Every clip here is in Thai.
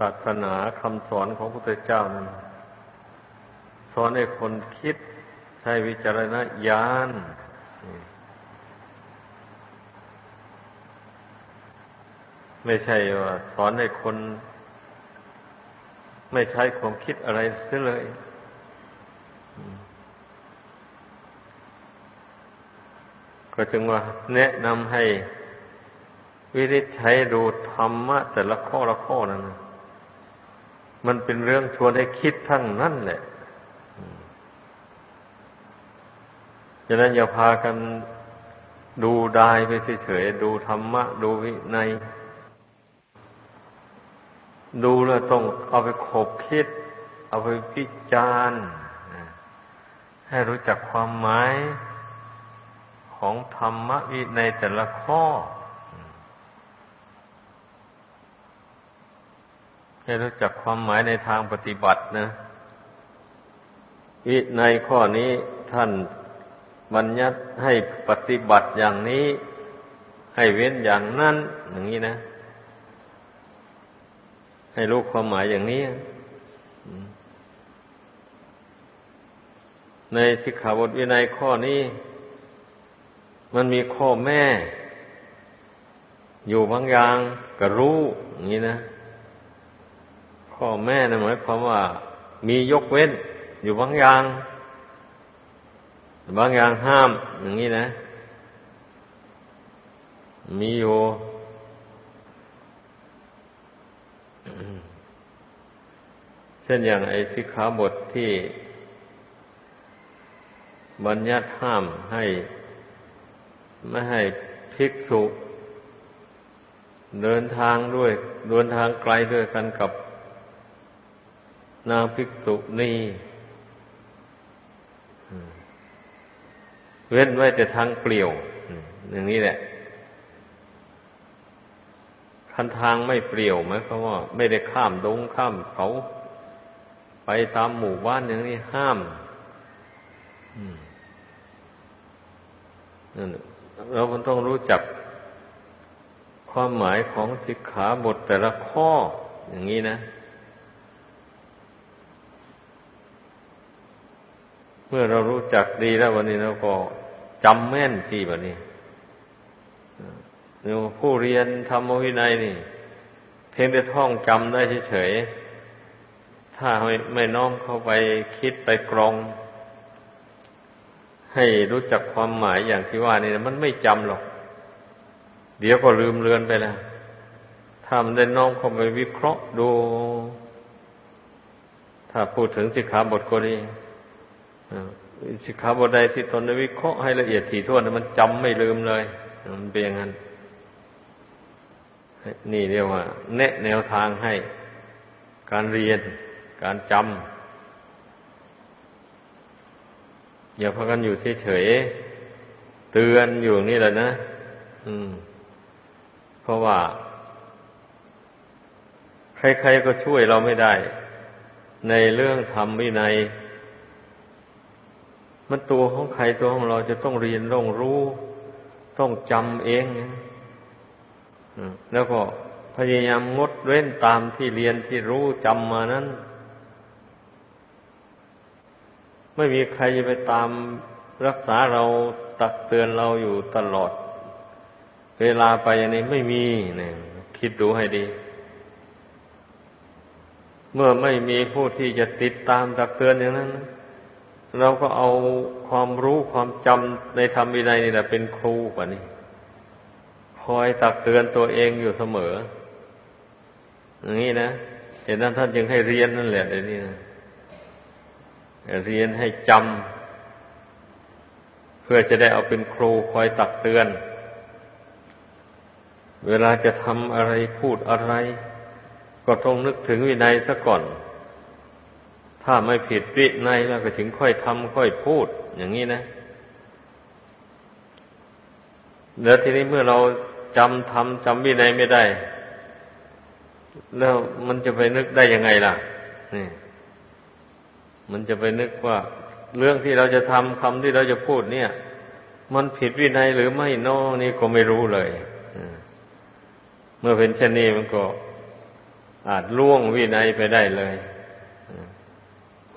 ศาสนาคำสอนของพระพุทธเจ้านั้นสอนให้คนคิดใช้วิจารณญาณไม่ใช่ว่าสอนให้คน ไม่ใช้ความคิดอะไรเสียเลย ก็จึงว่าแนะนำให้วิริใช้ดูธรรมะแต่ละข้อละข้อนั้น มันเป็นเรื่องชวนให้คิดทั้งนั้นแหละฉะนั้นอย่าพากันดูดายไปเฉยๆดูธรรมะ ดูวินัย ดูแล้วต้องเอาไปขบคิด เอาไปพิจารณ์ให้รู้จักความหมายของธรรมะวิในแต่ละข้อ ให้รู้จักความหมายในทางปฏิบัตินะ วิในข้อนี้ท่านบัญญัติให้ปฏิบัติอย่างนี้ ให้เว้นอย่างนั้น อย่างนี้นะ ให้รู้ความหมายอย่างนี้ ในสิกขาบทวินัยข้อนี้ มันมีข้อแม่ อยู่บางอย่างก็รู้อย่างนี้นะ ข้อแม่นะหมายความว่า มียกเว้น อยู่บางอย่าง บางอย่างห้าม อย่างนี้นะ มีอยู่เช่นอย่างไอ้สิกขาบทที่บัญญัติห้ามให้ไม่ให้ภิกษุ เดินทางด้วยเดินทางไกลด้วยกันกับ นางภิกษุนี่เว้นไว้แต่ทางเปลี่ยวอย่างนี้แหละคันทางไม่เปลี่ยวไหมเพราะว่า ไม่ได้ข้ามดงข้ามเขา ไปตามหมู่บ้านอย่างนี้ห้ามนั่นเราต้องรู้จักความหมายของสิกขาบทแต่ละข้ออย่างนี้นะ เมื่อเรารู้จักดีแล้ววันนี้เราก็จำแม่นสิแบบนี้ผู้เรียนธรรมวินัยนี่ เพียงแต่ท่องจำได้เฉยๆ ถ้าไม่ไม่น้อมเข้าไปคิดไปกรอง ให้รู้จักความหมายอย่างที่ว่านี่มันไม่จำหรอก เดี๋ยวก็ลืมเลือนไปแล้วถ้ามันได้น้อมเข้าไปวิเคราะห์ดู ถ้าพูดถึงสิกขาบทก็ดี สิกขาบทใดที่ตนวิเคราะห์ให้ละเอียดถี่ถ้วนมันจำไม่ลืมเลย มันเป็นอย่างนั้น นี่เรียกว่า แนะแนวทางให้ การเรียน การจำอย่าพักกันอยู่เฉยๆเตือนอยู่นี่แหละนะอืม เพราะว่า ใครๆก็ช่วยเราไม่ได้ ในเรื่องธรรมวินัย มันตัวของใครตัวของเราจะต้องเรียนต้องรู้ ต้องจำเองแล้วก็พยายามงดเว้นตามที่เรียนที่รู้จำมานั้น ไม่มีใครจะไปตามรักษาเราตักเตือนเราอยู่ตลอด เวลาไปอย่างนี้ไม่มีเนี่ยคิดดูให้ดี เมื่อไม่มีผู้ที่จะติดตามตักเตือนอย่างนั้น เราก็เอาความรู้ความจำในธรรมวินัยนี่แหละเป็นครูกว่านี้คอยตักเตือนตัวเองอยู่เสมอ อย่างนี้นะเห็นนั้นท่านจึงให้เรียนนั่นแหละเดี๋ยวนี้นะเรียนให้จำเพื่อจะได้เอาเป็นครูคอยตักเตือน เวลาจะทำอะไรพูดอะไร ก็ต้องนึกถึงวินัยซะก่อน ถ้าไม่ผิดวินัยแล้วก็ถึงค่อยทำค่อยพูด อย่างนี้นะแล้วทีนี้เมื่อเราจำทำจำวินัยไม่ได้ แล้วมันจะไปนึกได้ยังไงล่ะนี่มันจะไปนึกว่า เรื่องที่เราจะทำคำที่เราจะพูดเนี่ย มันผิดวินัยหรือไม่นอนี่ก็ไม่รู้เลยเมื่อเป็นเช่นนี้มันก็อาจล่วงวินัยไปได้เลย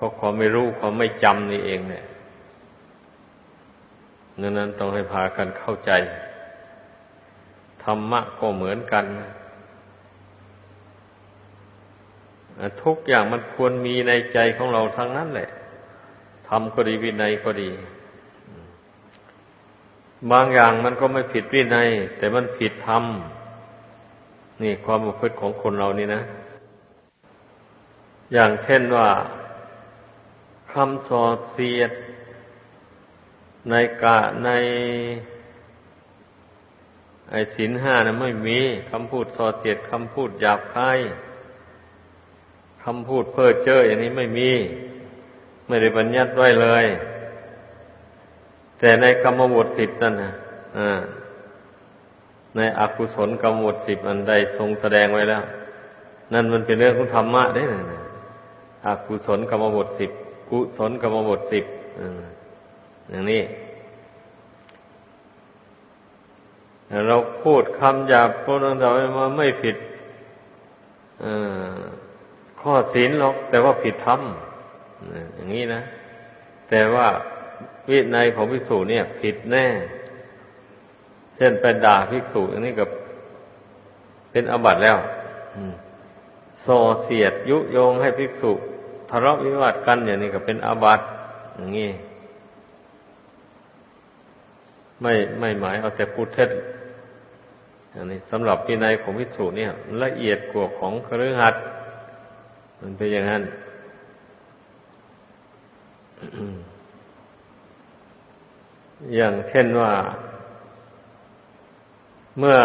ราะความไม่รู้ความไม่จำนี่เองเนี่ยนั้นนั้นต้องให้พากันเข้าใจ ธรรมะก็เหมือนกันทุกอย่างมันควรมีในใจของเราทั้งนั้นแหละทำก็ดีวินัยก็ดี บางอย่างมันก็ไม่ผิดวินัย แต่มันผิดธรรมนี่ความประพฤติของคนเรานี่นะ อย่างเช่นว่า คำสอดเสียด ในกะใน ไอสินห้านะไม่มีคำพูดสอดเสียดคำพูดหยาบคายคำพูดเพ้อเจ้ออย่างนี้ไม่มี ไม่ได้บัญญัติไว้เลย แต่ในกรรมบทสิบนั่นนะในอกุศลกรรมบทสิบอันใดทรงแสดงไว้แล้ว นั่นมันเป็นเรื่องของธรรมะได้นะอกุศลกรรมบทสิบ กุศลกรรมบทสิบอย่างนี้เราพูดคำหยาบพูดต่างๆมาไม่ผิดข้อศีลหรอกแต่ว่าผิดธรรมอย่างนี้นะ แต่ว่าวินัยของภิกษุเนี่ย ผิดแน่ เช่นไปด่าภิกษุอย่างนี้กับ เป็นอบัติแล้วโซเสียดยุโยงให้ภิกษุะเลาะวิวาทกันอย่างนี้ก็เป็นอาบัติอย่างนี้ไม่ไม่หมายเอาแต่พูดเท็จอันนี้สำหรับปีนัยของวิสุเนี่ยละเอียดกว่าของครือหัดมันเป็นอย่างนั้นอย่างเช่นว่า เมื่อ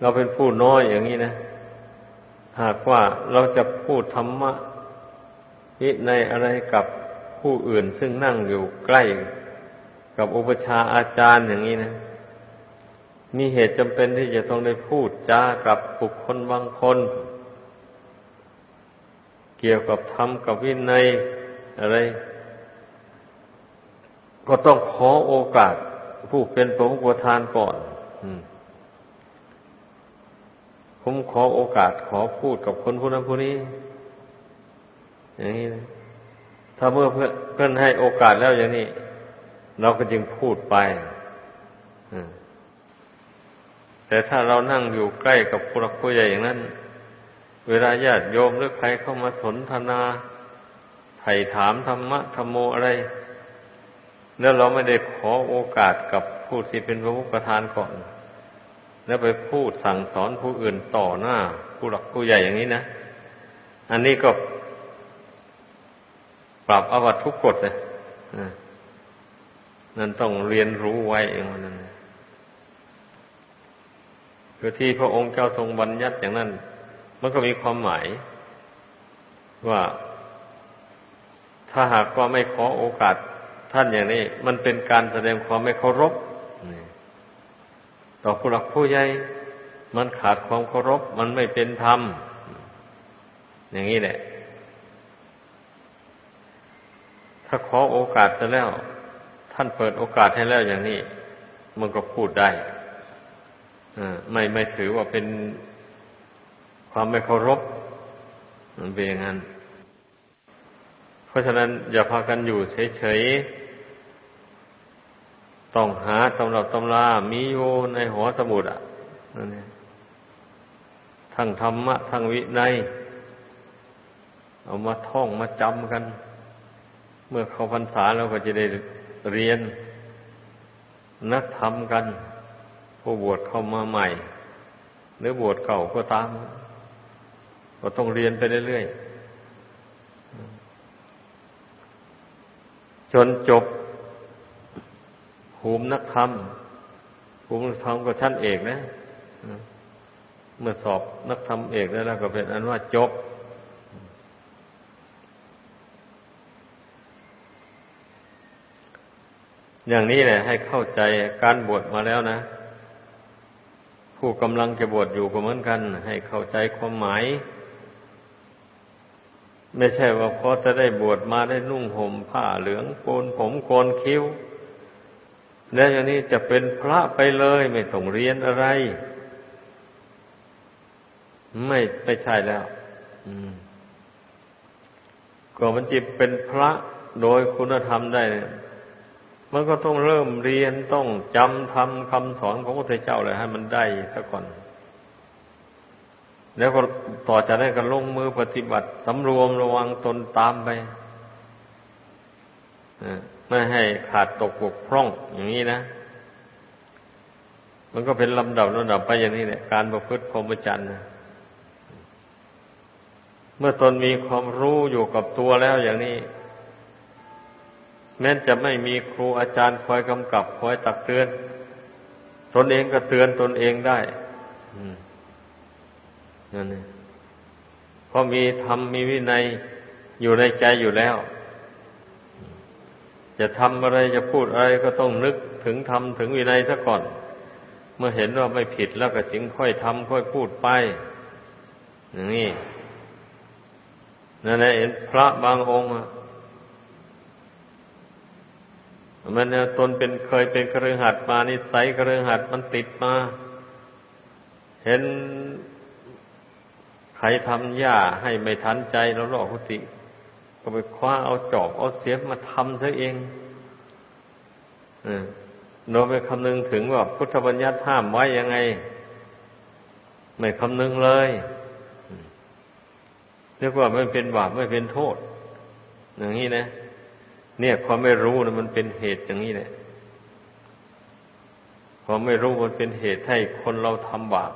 เราเป็นผู้น้อยอย่างนี้นะ หากว่าเราจะพูดธรรมะ วิในอะไรกับผู้อื่นซึ่งนั่งอยู่ใกล้กับอุปชาอาจารย์อย่างนี้นะ มีเหตุจำเป็นที่จะต้องได้พูดจากับบุคคลบางคน เกี่ยวกับธรรมกับวินัยอะไร ก็ต้องขอโอกาสผู้เป็นประมุขทานก่อนผมขอโอกาสขอพูดกับคนผู้นั้นผู้นี้ อย่างนี้นะถ้าเมื่อเพื่อนให้โอกาสแล้วอย่างนี้ เราก็จึงพูดไปแต่ถ้าเรานั่งอยู่ใกล้กับผู้รักผู้ใหญ่อย่างนั้น เวลาญาติโยมหรือใครเข้ามาสนทนาไถ่ถามธรรมะธรรมโมอะไร แล้วเราไม่ได้ขอโอกาสกับผู้ที่เป็นพระมุขทานก่อน แล้วไปพูดสั่งสอนผู้อื่นต่อหน้า ผู้หลักผู้ใหญ่อย่างนี้นะ อันนี้ก็ ปรับอวัตทุกกฎเลยนั่นต้องเรียนรู้ไว้เองวันนั้นคือที่พระองค์เจ้าทรงบัญญัติอย่างนั้น มันก็มีความหมาย ว่าถ้าหากว่าไม่ขอโอกาสท่านอย่างนี้ มันเป็นการแสดงความไม่เคารพต่อผู้หลักผู้ใหญ่มันขาดความเคารพ มันไม่เป็นธรรม อย่างนี้แหละ ถ้าขอโอกาสจะแล้ว ท่านเปิดโอกาสให้แล้วอย่างนี้ มันก็พูดได้ไม่ไม่ถือว่าเป็นความไม่เคารพมันเป็นอย่างนั้น เพราะฉะนั้นอย่าพากันอยู่เฉยๆ ต้องหาตำรับตำรามีอยู่ในหัวสมุดอะนั่นเองทั้งธรรมะ ทั้งวินัย เอามาท่องมาจำกัน เมื่อเข้าพรรษาเราก็จะได้เรียนนักธรรมกันผู้บวชเข้ามาใหม่ หรือบวชเก่าก็ตาม ก็ต้องเรียนไปเรื่อยๆจนจบภูมินักธรรมภูมินักธรรมก็ชั้นเอกนะเมื่อสอบนักธรรมเอกแล้วก็เป็นอันว่าจบ อย่างนี้แหละ ให้เข้าใจการบวชมาแล้วนะ ผู้กำลังจะบวชอยู่ก็เหมือนกัน ให้เข้าใจความหมาย ไม่ใช่ว่าพอจะได้บวชมาได้นุ่งห่มผ้าเหลืองโกนผมโกนคิ้ว แล้วอย่างนี้จะเป็นพระไปเลยไม่ต้องเรียนอะไร ไม่ไม่ใช่แล้วอืมก็มันจิตเป็นพระโดยคุณธรรมได้เนี่ย มันก็ต้องเริ่มเรียนต้องจำทำคำสอนของพระพุทธเจ้าเลยให้มันได้ซะก่อน แล้วก็ต่อจากนั้นก็ลงมือปฏิบัติสำรวมระวังตนตามไปไม่ให้ขาดตกบกพร่องอย่างนี้นะ มันก็เป็นลำดับลำดับไปอย่างนี้แหละการประพฤติพรหมจรรย์นะเมื่อตนมีความรู้อยู่กับตัวแล้วอย่างนี้ แม้จะไม่มีครูอาจารย์คอยกำกับคอยตักเตือน ตนเองก็เตือนตนเองได้นั่นเองเพราะมีธรรมมีวินัยอยู่ในใจอยู่แล้ว จะทำอะไรจะพูดอะไรก็ต้องนึกถึงธรรมถึงวินัยซะก่อน เมื่อเห็นว่าไม่ผิดแล้วก็จึงค่อยทำค่อยพูดไปอย่างนี้นั่นแหละเห็นพระบางองค์ มันเนี่ยตนเป็นเคยเป็นกระหัดมานิสัยกระหัดมันติดมา เห็นใครทำหญ้าให้ไม่ทันใจแล้วหลอกพุติ ก็ไปคว้าเอาจอบเอาเสียมมาทำซะเองโดยไปคำนึงถึงว่าพุทธบัญญัติห้ามไว้ยังไง ไม่คำนึงเลยเรียกว่าไม่เป็นบาปไม่เป็นโทษ อย่างนี้นะ เนี่ยความไม่รู้นะมันเป็นเหตุอย่างนี้แหละความไม่รู้มันเป็นเหตุให้คนเราทำบาป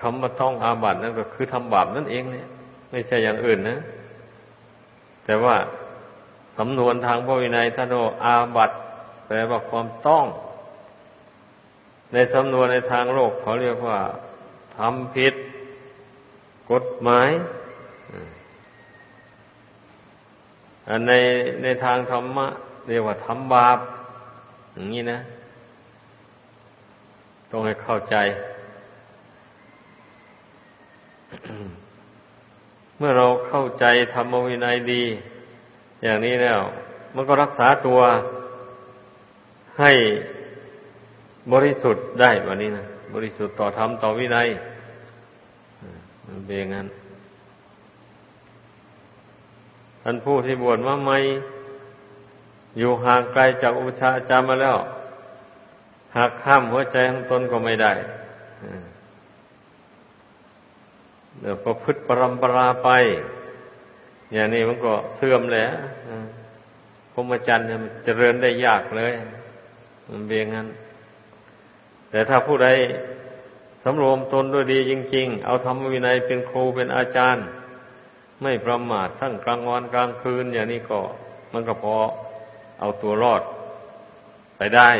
คำว่าต้องอาบัตินั่นก็คือทำบาปนั่นเองเนี่ย ไม่ใช่อย่างอื่นนะ แต่ว่าสำนวนทางพระวินัยท่านว่าอาบัติแปลว่าความต้อง ในสำนวนในทางโลกเขาเรียกว่าทำผิดกฎหมายอัน ในในทางธรรมะ เรียกว่าทำบาป อย่างนี้นะ ต้องให้เข้าใจ เมื่อเราเข้าใจธรรมวินัยดี อย่างนี้แล้ว มันก็รักษาตัวให้บริสุทธิ์ได้วันนี้นะ บริสุทธิ์ต่อธรรมต่อวินัยมันเป็นอย่างนั้น ท่านผู้ที่บวชมาใหม่อยู่ห่างไกลจากอุปชาอาจารย์มาแล้วหากข้ามหัวใจของตนก็ไม่ได้เดี๋ยวประพฤติปรำปราไป อย่างนี้มันก็เสื่อมแหละพรหมจรรย์มันเจริญได้ยากเลย มันเบียงงั้น แต่ถ้าผู้ใดสำรวมตนด้วยดีจริง ๆ เอาธรรมวินัยเป็นครูเป็นอาจารย์ ไม่ประมาททั้งกลางวันกลางคืน อย่างนี้ก็มันก็พอเอาตัวรอดไปได้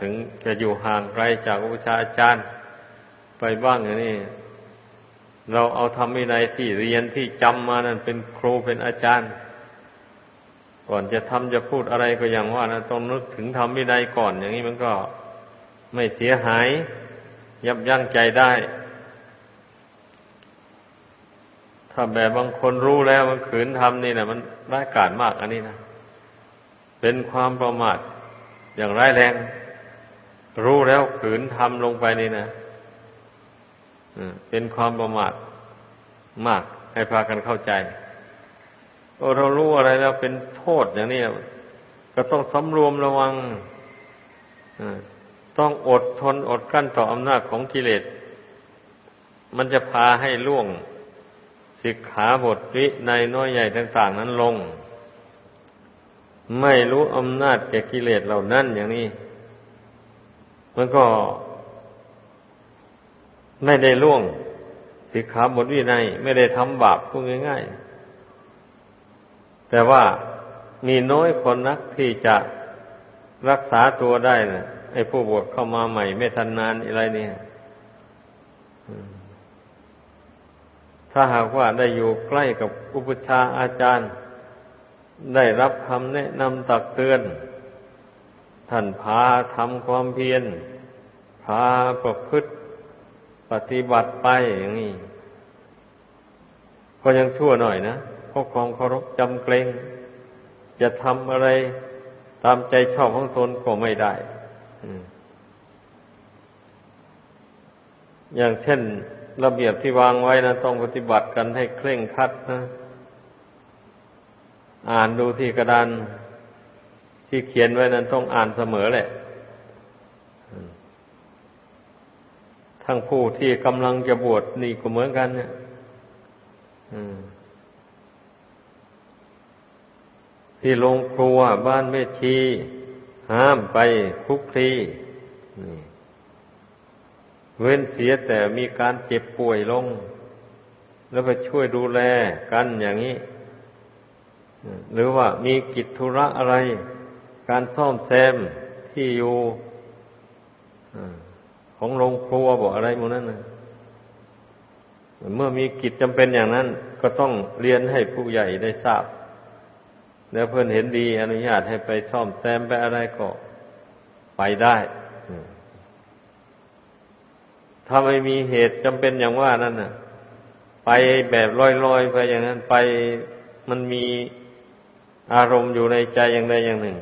ถึงจะอยู่ห่างไกลจากอุปชาอาจารย์ ไปบ้างอย่างนี้เราเอาธรรมวินัยที่เรียนที่จำมานั่นเป็นครูเป็นอาจารย์ ก่อนจะทำจะพูดอะไรก็อย่างว่านะต้องนึกถึงธรรมวินัยก่อน อย่างนี้มันก็ไม่เสียหาย ยับยั้งใจได้ ถ้าแบบบางคนรู้แล้วมันขืนทำนี่นะมันร้ายกาจมากอันนี้นะ เป็นความประมาทอย่างร้ายแรง รู้แล้วขืนทำลงไปนี่นะเป็นความประมาทมาก ให้พากันเข้าใจโอ้เรารู้อะไรแล้วเป็นโทษอย่างนี้ก็ต้องสำรวมระวังต้องอดทนอดกลั้นต่ออำนาจของกิเลส มันจะพาให้ล่วง สิกขาบทวิในน้อยใหญ่ต่าง ๆ นั้นลง ไม่รู้อำนาจแก่กิเลสเหล่านั้นอย่างนี้ มันก็ไม่ได้ล่วงสิกขาบทวิในไม่ได้ทำบาปพูดง่ายๆ แต่ว่ามีน้อยคนนักที่จะรักษาตัวได้นะไอ้ผู้บวชเข้ามาใหม่ ไม่ทันนานอะไรเนี่ย ถ้าหากว่าได้อยู่ใกล้กับอุปชาอาจารย์ ได้รับคำแนะนำตักเตือน ท่านพาทำความเพียร พาประพฤติปฏิบัติไปอย่างนี้ ก็ยังชั่วหน่อยนะเพราะความเคารพจำเกรง จะทำอะไรตามใจชอบของตนก็ไม่ได้อย่างเช่น ระเบียบที่วางไว้นะต้องปฏิบัติกันให้เคร่งครัดนะ อ่านดูที่กระดานที่เขียนไว้นั้นต้องอ่านเสมอแหละ ทั้งผู้ที่กำลังจะบวชนี่ก็เหมือนกัน เนี่ยที่โรงครัวบ้านแม่ชี ห้ามไปคุกคี เว้นเสียแต่มีการเจ็บป่วยลง แล้วไปช่วยดูแลกันอย่างนี้ หรือว่ามีกิจธุระอะไร การซ่อมแซมที่อยู่ของโรงครัวบอกอะไรมูนั้นนะเมื่อมีกิจจำเป็นอย่างนั้น ก็ต้องเรียนให้ผู้ใหญ่ได้ทราบ แล้วเพื่อนเห็นดีอนุญาตให้ไปซ่อมแซมไปอะไรก็ไปได้ ถ้าไม่มีเหตุจำเป็นอย่างว่านั่นน่ะ ไปแบบลอยๆไปอย่างนั้นไปมันมีอารมณ์อยู่ในใจอย่างใดอย่างหนึ่ง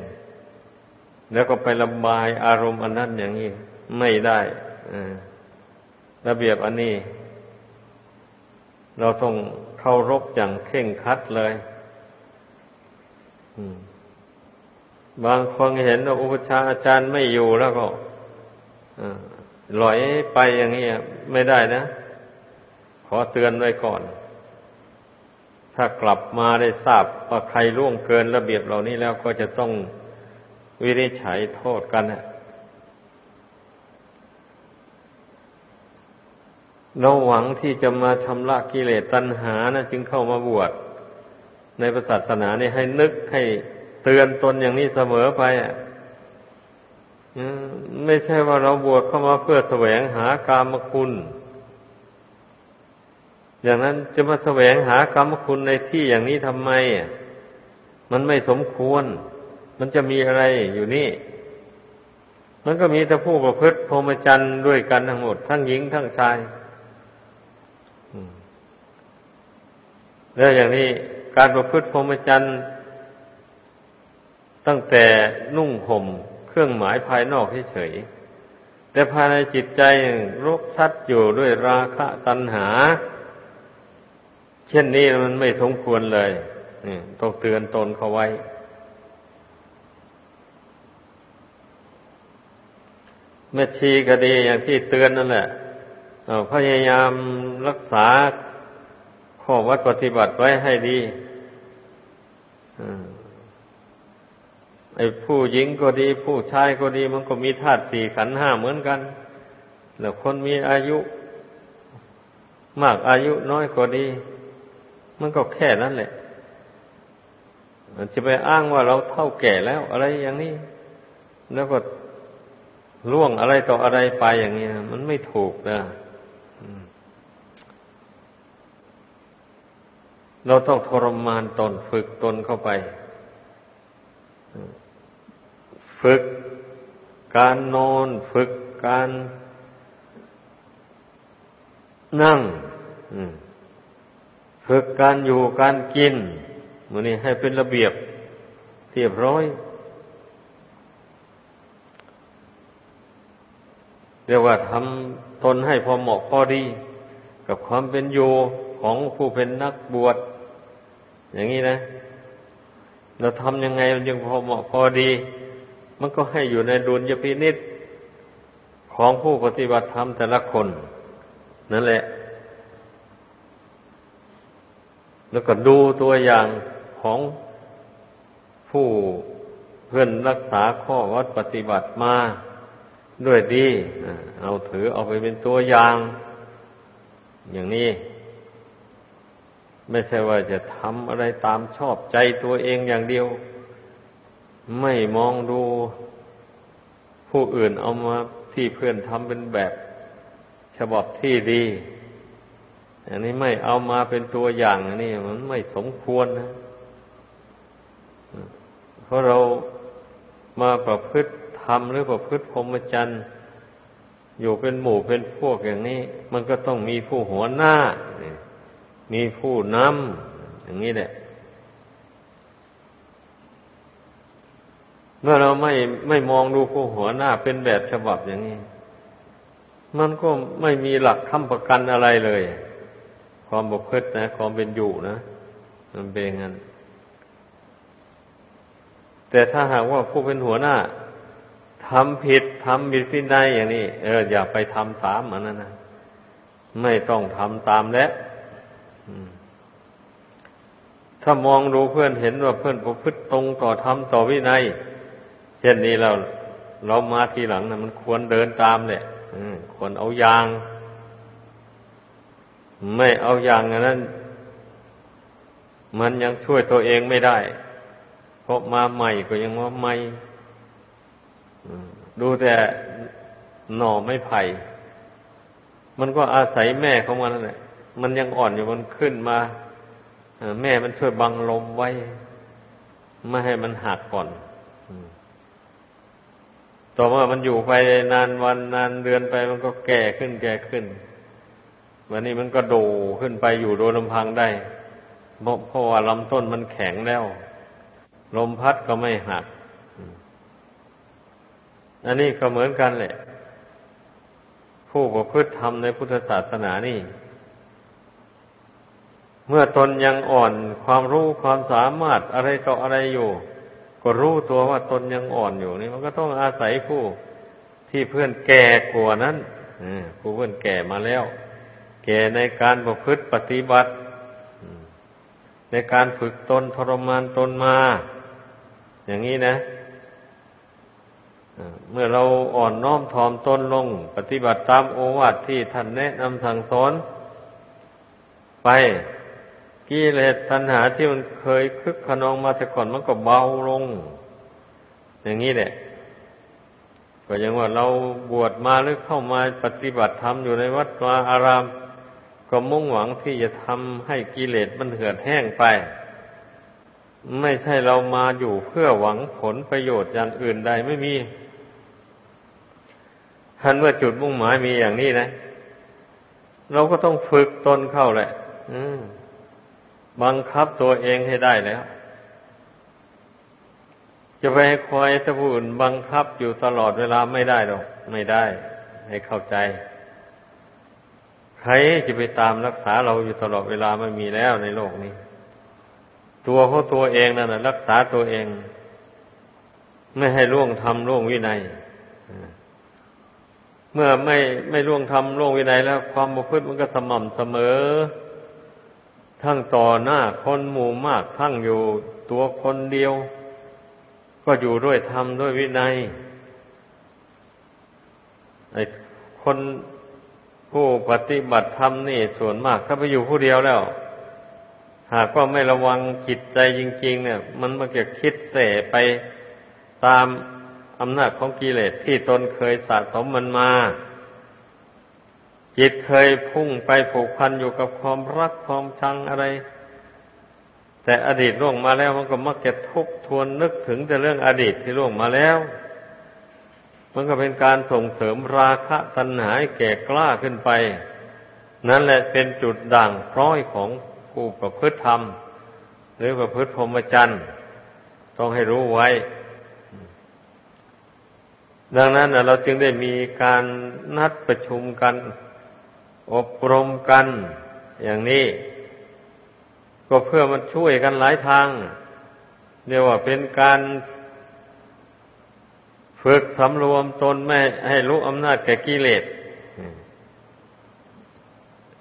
แล้วก็ไประบายอารมณ์อันนั้นอย่างนี้ไม่ได้ระเบียบอันนี้ เราต้องเคารพอย่างเข่งคัดเลยบางคนเห็นว่าอุปชาอาจารย์ไม่อยู่แล้วก็ ลอยไปอย่างนี้ไม่ได้นะ ขอเตือนไว้ก่อน ถ้ากลับมาได้ทราบว่าใครล่วงเกินระเบียบเหล่านี้แล้วก็จะต้องวินิจฉัยโทษกันเราหวังที่จะมาชำระกิเลสตัณหานะจึงเข้ามาบวชในศาสนานี่ให้นึกให้เตือนตนอย่างนี้เสมอไปอะ ไม่ใช่ว่าเราบวชเข้ามาเพื่อแสวงหากามคุณ อย่างนั้นจะมาแสวงหากามคุณในที่อย่างนี้ทำไม มันไม่สมควร มันจะมีอะไรอยู่นี่ มันก็มีแต่ผู้ประพฤติพรหมจรรย์ด้วยกันทั้งหมด ทั้งหญิงทั้งชายแล้วอย่างนี้การประพฤติพรหมจรรย์ตั้งแต่นุ่งห่ม เครื่องหมายภายนอกเฉยแต่ภายในจิตใจรกชัดอยู่ด้วยราคะตัณหา เช่นนี้มันไม่สมควรเลยต้องเตือนตนเขาไว้ เมื่อชีก็ดีอย่างที่เตือนนั่นแหละพยายามรักษาข้อวัดปฏิบัติไว้ให้ดี ผู้หญิงก็ดี ผู้ชายก็ดี มันก็มีธาตุสี่ขันห้าเหมือนกัน แล้วคนมีอายุ มากอายุน้อยก็ดี มันก็แค่นั้นแหละมันจะไปอ้างว่าเราเท่าแก่แล้ว อะไรอย่างนี้ แล้วก็ล่วงอะไรต่ออะไรไปอย่างนี้มันไม่ถูกนะเราต้องทรมานตนฝึกตนเข้าไป ฝึกการนอนฝึกการนั่งฝึกการอยู่การกินมันนี่ให้เป็นระเบียบเรียบร้อย เรียกว่าทำตนให้พอเหมาะพอดี กับความเป็นอยู่ของผู้เป็นนักบวช อย่างนี้นะ เราทำยังไงมันยังพอเหมาะพอดี มันก็ให้อยู่ในดุลยพินิษของผู้ปฏิบัติธรรมแต่ละคน นั่นแหละ แล้วก็ดูตัวอย่างของผู้เพื่อนรักษาข้อวัดปฏิบัติมาด้วยดี เอาถือเอาไปเป็นตัวอย่าง อย่างนี้ ไม่ใช่ว่าจะทำอะไรตามชอบใจตัวเองอย่างเดียว ไม่มองดูผู้อื่นเอามาที่เพื่อนทำเป็นแบบฉบับที่ดี อันนี้ไม่เอามาเป็นตัวอย่างนี่มันไม่สมควรนะ เพราะเรามาประพฤติธรรมหรือประพฤติพรหมจรรย์อยู่เป็นหมู่เป็นพวกอย่างนี้ มันก็ต้องมีผู้หัวหน้า มีผู้นำอย่างนี้แหละ เมื่อเราไม่ไม่มองดูผู้หัวหน้าเป็นแบบฉบับอย่างนี้ มันก็ไม่มีหลักค้ำประกันอะไรเลย ความบกพร่องนะ ความเป็นอยู่นะ มันเป็นงั้น แต่ถ้าหากว่าผู้เป็นหัวหน้าทำผิดทำบิดพินัยอย่างนี้ เออ อย่าไปทำตามมันนะนะไม่ต้องทำตามแล้วถ้ามองดูเพื่อนเห็นว่าเพื่อนประพฤติตรงต่อธรรมต่อวินัย เช่นนี้เราเรามาทีหลังนะมันควรเดินตามแหละควรเอายาง ไม่เอาอยางนั้น มันยังช่วยตัวเองไม่ได้ เพราะมาใหม่ก็ยังว่าใหม่ดูแต่หน่อไม่ไผ่มันก็อาศัยแม่ของมันนั่นแหละมันยังอ่อนอยู่มันขึ้นมาแม่มันช่วยบังลมไว้ ไม่ให้มันหักก่อน ต่อมามันอยู่ไปนานวันนานเดือนไปมันก็แก่ขึ้นแก่ขึ้นวันนี้มันก็โดขึ้นไปอยู่โดยลำพังได้เพราะว่าลำต้นมันแข็งแล้ว ลมพัดก็ไม่หัก อันนี้ก็เหมือนกันแหละ ผู้ประพฤติธรรมในพุทธศาสนานี่ เมื่อตนยังอ่อนความรู้ความสามารถอะไรต่ออะไรอยู่ ก็รู้ตัวว่าตนยังอ่อนอยู่นี่มันก็ต้องอาศัยผู้ที่เพื่อนแก่กว่านั้นผู้เพื่อนแก่มาแล้ว แก่ในการประพฤติปฏิบัติ ในการฝึกตนทรมานตนมา อย่างนี้นะเมื่อเราอ่อนน้อมถ่อมตนลง ปฏิบัติตามโอวาทที่ท่านแนะนำสั่งสอนไป กิเลสตัณหาที่มันเคยคึกขนองมาแต่ก่อนมันก็เบาลง อย่างนี้แหละก็ยังว่าเราบวชมาหรือเข้ามาปฏิบัติธรรมอยู่ในวัดวาอาราม ก็มุ่งหวังที่จะทำให้กิเลสมันเหือดแห้งไป ไม่ใช่เรามาอยู่เพื่อหวังผลประโยชน์อย่างอื่นใดไม่มีท่านเมื่อจุดมุ่งหมายมีอย่างนี้นะ เราก็ต้องฝึกตนเข้าแหละ อืม บังคับตัวเองให้ได้แล้ว จะไปคอยตะพูนบังคับอยู่ตลอดเวลาไม่ได้หรอก ไม่ได้ ให้เข้าใจ ใครจะไปตามรักษาเราอยู่ตลอดเวลาไม่มีแล้วในโลกนี้ ตัวเขาตัวเองนั่นแหะรักษาตัวเอง ไม่ให้ล่วงทำล่วงวินัยเมื่อไม่ไม่ล่วงทำล่วงวินัยแล้ว ความบุพฤติมันก็สม่ำเสมอ ทั้งต่อหน้าคนหมู่มาก ทั้งอยู่ตัวคนเดียว ก็อยู่ด้วยธรรมด้วยวินัยไอ้คนผู้ปฏิบัติธรรมนี่ส่วนมากถ้าไปอยู่ผู้เดียวแล้ว หากว่าไม่ระวังจิตใจจริง ๆ เนี่ย มันมันจะคิดเสไปตามอำนาจของกิเลสที่ตนเคยสะสมมันมา จิตเคยพุ่งไปผูกพันอยู่กับความรักความชังอะไร แต่อดีตล่วงมาแล้วมันก็มักจะทบทวนนึกถึงแต่เรื่องอดีตที่ล่วงมาแล้ว มันก็เป็นการส่งเสริมราคะตัณหาแก่กล้าขึ้นไป นั่นแหละเป็นจุดด่างพร้อยของผู้ประพฤติธรรม หรือประพฤติพรหมจรรย์ต้องให้รู้ไว้ ดังนั้นเราจึงได้มีการนัดประชุมกัน อบรมกัน อย่างนี้ ก็เพื่อมันช่วยกันหลายทาง เรียกว่าเป็นการ ฝึกสำรวมตนไม่ให้รู้อำนาจแก่กิเลส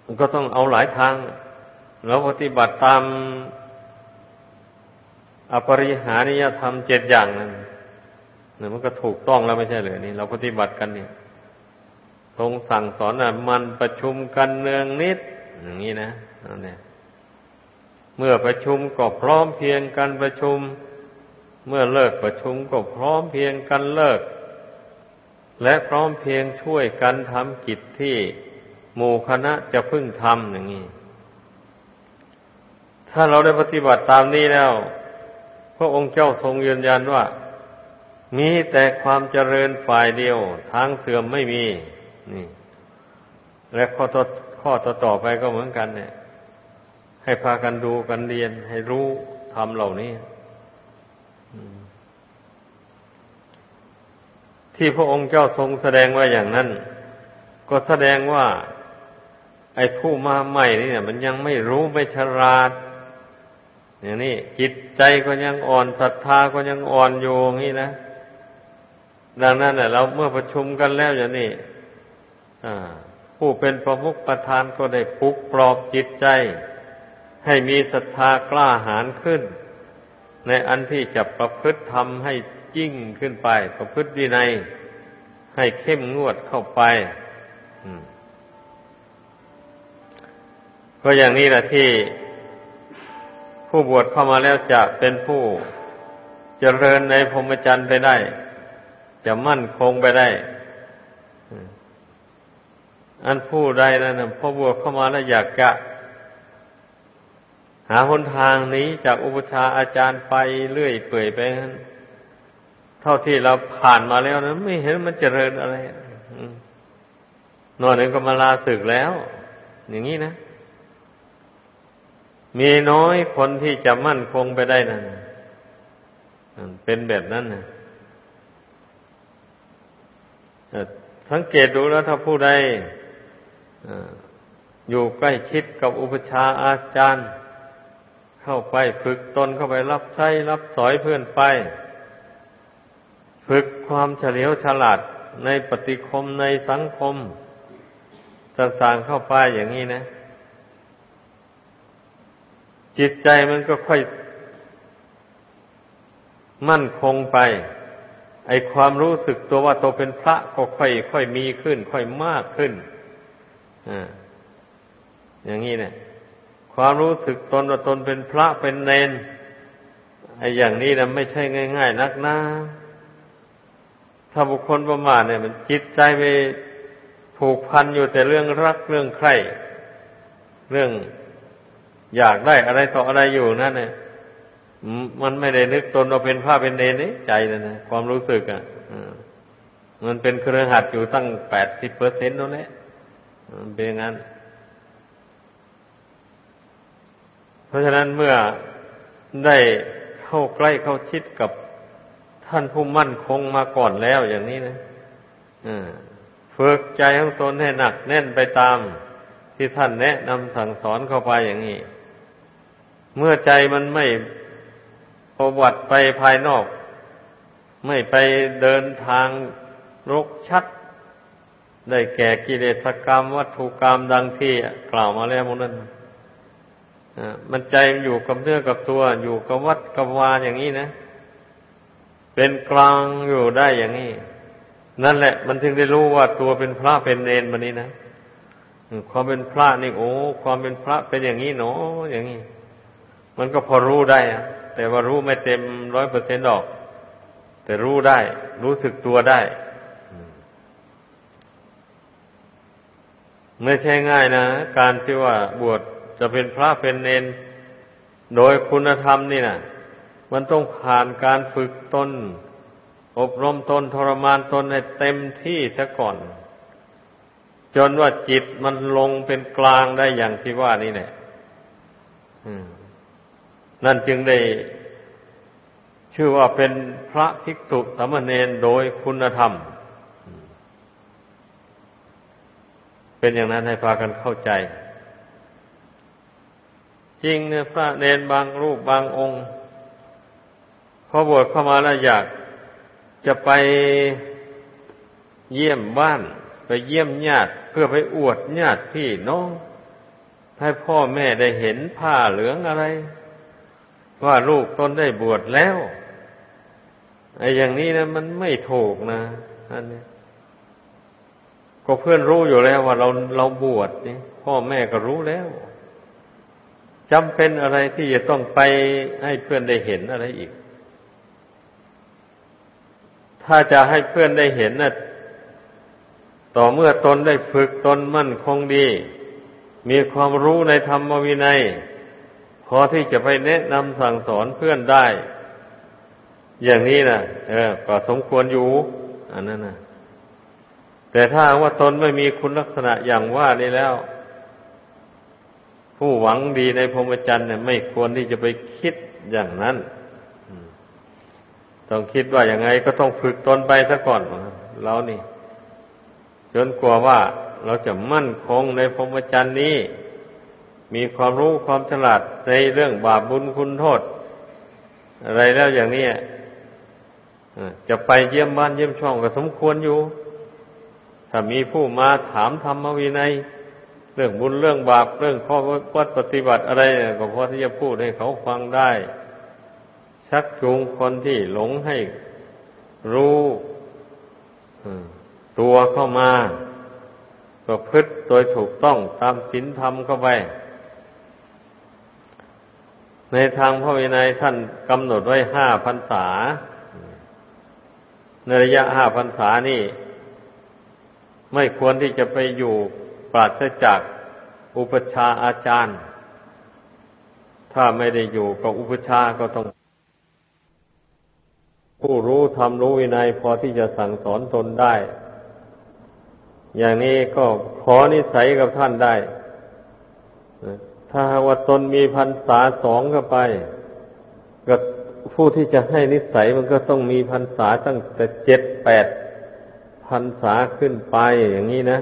มันก็ต้องเอาหลายทางเราปฏิบัติตามอปริหานิยธรรมเจ็ดอย่างนั้นมันก็ถูกต้องแล้วไม่ใช่เหรือนี่ เราปฏิบัติกันเนี่ย ทรงสั่งสอนนะมันประชุมกันเนืองนิด อย่างนี้นะนั่นเองเมื่อประชุมก็พร้อมเพียงกันประชุม เมื่อเลิกประชุมก็พร้อมเพียงกันเลิก และพร้อมเพียงช่วยกันทำกิจที่หมู่คณะจะพึ่งทำอย่างนี้ถ้าเราได้ปฏิบัติตามนี้แล้ว พระองค์เจ้าทรงยืนยันว่า มีแต่ความเจริญฝ่ายเดียว ทางเสื่อมไม่มี นี่ และข้อต่อข้อต่อต่อไปก็เหมือนกัน เนี่ย ให้พากันดูกันเรียน ให้รู้ทำเหล่านี้ที่พระองค์เจ้าทรงแสดงไว้อย่างนั้น ก็แสดงว่า ไอ้ผู้มาใหม่นี่เนี่ย มันยังไม่รู้ไม่ฉลาดอย่างนี้จิตใจก็ยังอ่อนศรัทธาก็ยังอ่อนโยงนี่นะดังนั้นเน่ยเราเมื่อประชุมกันแล้วอย่างนี้ ผู้เป็นประมุขประธานก็ได้ปลุกปลอบจิตใจ ให้มีศรัทธากล้าหาญขึ้น ในอันที่จะประพฤติทำให้ยิ่งขึ้นไป ประพฤติวินัยให้เข้มงวดเข้าไปก็อย่างนี้แหละที่ผู้บวชเข้ามาแล้วจะเป็นผู้เจริญในพรหมจรรย์ไปได้ จะมั่นคงไปได้ อันผู้ใดนั่นพอบวชเข้ามาแล้วอยากจะ หาหนทางนี้จากอุปชาอาจารย์ไปเรื่อยเปื่อยไปนั้นเท่าที่เราผ่านมาแล้วนะไม่เห็นมันเจริญอะไรนอนนึงก็มาลาศึกแล้ว อย่างนี้นะ มีน้อยคนที่จะมั่นคงไปได้นั่นเป็นแบบนั้นนะสังเกตดูแล้วถ้าผู้ใด อยู่ใกล้ชิดกับอุปชาอาจารย์ เข้าไปฝึกตนเข้าไปรับใช้รับสอยเพื่อนไป ฝึกความเฉลียวฉลาดในปฏิคมในสังคมต่างๆเข้าไปอย่างนี้นะ จิตใจมันก็ค่อย มั่นคงไป ไอความรู้สึกตัวว่าตัวเป็นพระก็ค่อยค่อยมีขึ้น ค่อยมากขึ้น อย่างนี้เนี่ย ความรู้สึกตนว่าตนเป็นพระเป็นเนนไออย่างนี้นะไม่ใช่ง่าย ๆ นักนะถ้าบุคคลประมาทเนี่ย มันจิตใจไปผูกพันอยู่แต่เรื่องรักเรื่องใคร่เรื่องอยากได้อะไรต่ออะไรอยู่นั่นเนี่ยมันไม่ได้นึกตนว่าเป็นผ้าเป็นเนนี่ใจเลยนะความรู้สึกอะมันเป็นเครือหัดอยู่ตั้งแปดสิบเปอร์เซ็นต์นั่นแหละ เป็นอย่างนั้น เพราะฉะนั้นเมื่อได้เข้าใกล้เข้าชิดกับท่านผู้มั่นคงมาก่อนแล้วอย่างนี้นะฝึกใจของตนให้หนักแน่นไปตามที่ท่านแนะนำสั่งสอนเข้าไปอย่างนี้ เมื่อใจมันไม่ประวัติไปภายนอก ไม่ไปเดินทางรกชัด ได้แก่กิเลสกรรม วัตถุกรรมดังที่กล่าวมาแล้วมนั้นมันใจมันอยู่กับเนื้อกับตัว อยู่กับวัดกับวาอย่างนี้นะ เป็นกลางอยู่ได้อย่างนี้ นั่นแหละ มันถึงได้รู้ว่าตัวเป็นพระเป็นเนนมันนี้นะความเป็นพระนี่โอ้ความเป็นพระเป็นอย่างนี้เนาะอย่างนี้ มันก็พอรู้ได้อะแต่ว่ารู้ไม่เต็มร้อยเปอร์เซ็นต์ดอก แต่รู้ได้ รู้สึกตัวได้ ไม่ใช่ง่ายนะ การที่ว่าบวชจะเป็นพระเป็นเนน โดยคุณธรรมนี่นะมันต้องผ่านการฝึกตนอบรมตนทรมานตนให้เต็มที่ซะก่อน จนว่าจิตมันลงเป็นกลางได้อย่างที่ว่านี่แหละนั่นจึงได้ ชื่อว่าเป็นพระภิกษุสามเณรโดยคุณธรรม เป็นอย่างนั้นให้พากันเข้าใจ จริงเนี่ยพระเนนบางรูปบางองค์พอบวชเข้ามาแล้วอยากจะไปเยี่ยมบ้าน ไปเยี่ยมญาติ เพื่อไปอวดญาติพี่น้อง ให้พ่อแม่ได้เห็นผ้าเหลืองอะไร ว่าลูกตนได้บวชแล้วไอ้อย่างนี้นะมันไม่ถูกนะอันนี้ ก็เพื่อนรู้อยู่แล้วว่าเราเราบวชนี่พ่อแม่ก็รู้แล้วจำเป็นอะไรที่จะต้องไปให้เพื่อนได้เห็นอะไรอีก ถ้าจะให้เพื่อนได้เห็นนะ่ะต่อเมื่อตนได้ฝึกตนมั่นคงดี มีความรู้ในธรรมวินัย พอที่จะไปแนะนำสั่งสอนเพื่อนได้ อย่างนี้นะเออ ก็สมควรอยู่ อันนั้นนะ แต่ถ้าว่าตนไม่มีคุณลักษณะอย่างว่านี้แล้ว ผู้หวังดีในพรหมจรรย์เนี่ยไม่ควรที่จะไปคิดอย่างนั้นต้องคิดว่าอย่างไงก็ต้องฝึกตนไปซะก่อนเรานี่ จนกลัวว่าเราจะมั่นคงในพรหมจรรย์นี้ มีความรู้ความฉลาดในเรื่องบาปบุญคุณโทษ อะไรแล้วอย่างนี้จะไปเยี่ยมบ้านเยี่ยมช่องก็สมควรอยู่ ถ้ามีผู้มาถามธรรมวินัย เรื่องบุญเรื่องบาปเรื่องข้อวัดปฏิบัติอะไรก็พอที่จะพูดให้เขาฟังได้ ชักจูงคนที่หลงให้รู้ตัวเข้ามาก็พึ่โดยถูกต้องตามศีลธรรมเข้าไป ในทางพระวินัยท่านกำหนดไว้ห้าพรรษา ในระยะห้าพรรษานี่ ไม่ควรที่จะไปอยู่ปราศจากอุปชาอาจารย์ ถ้าไม่ได้อยู่กับอุปชาก็ต้อง ผู้รู้ทำรู้วินัยพอที่จะสั่งสอนตนได้ อย่างนี้ก็ขอนิสัยกับท่านได้ ถ้าว่าตนมีพันษาสองเข้าไปก็ผู้ที่จะให้นิสัยมันก็ต้องมีพันษาตั้งแต่เจ็ดแปด พันษาขึ้นไปอย่างนี้นะ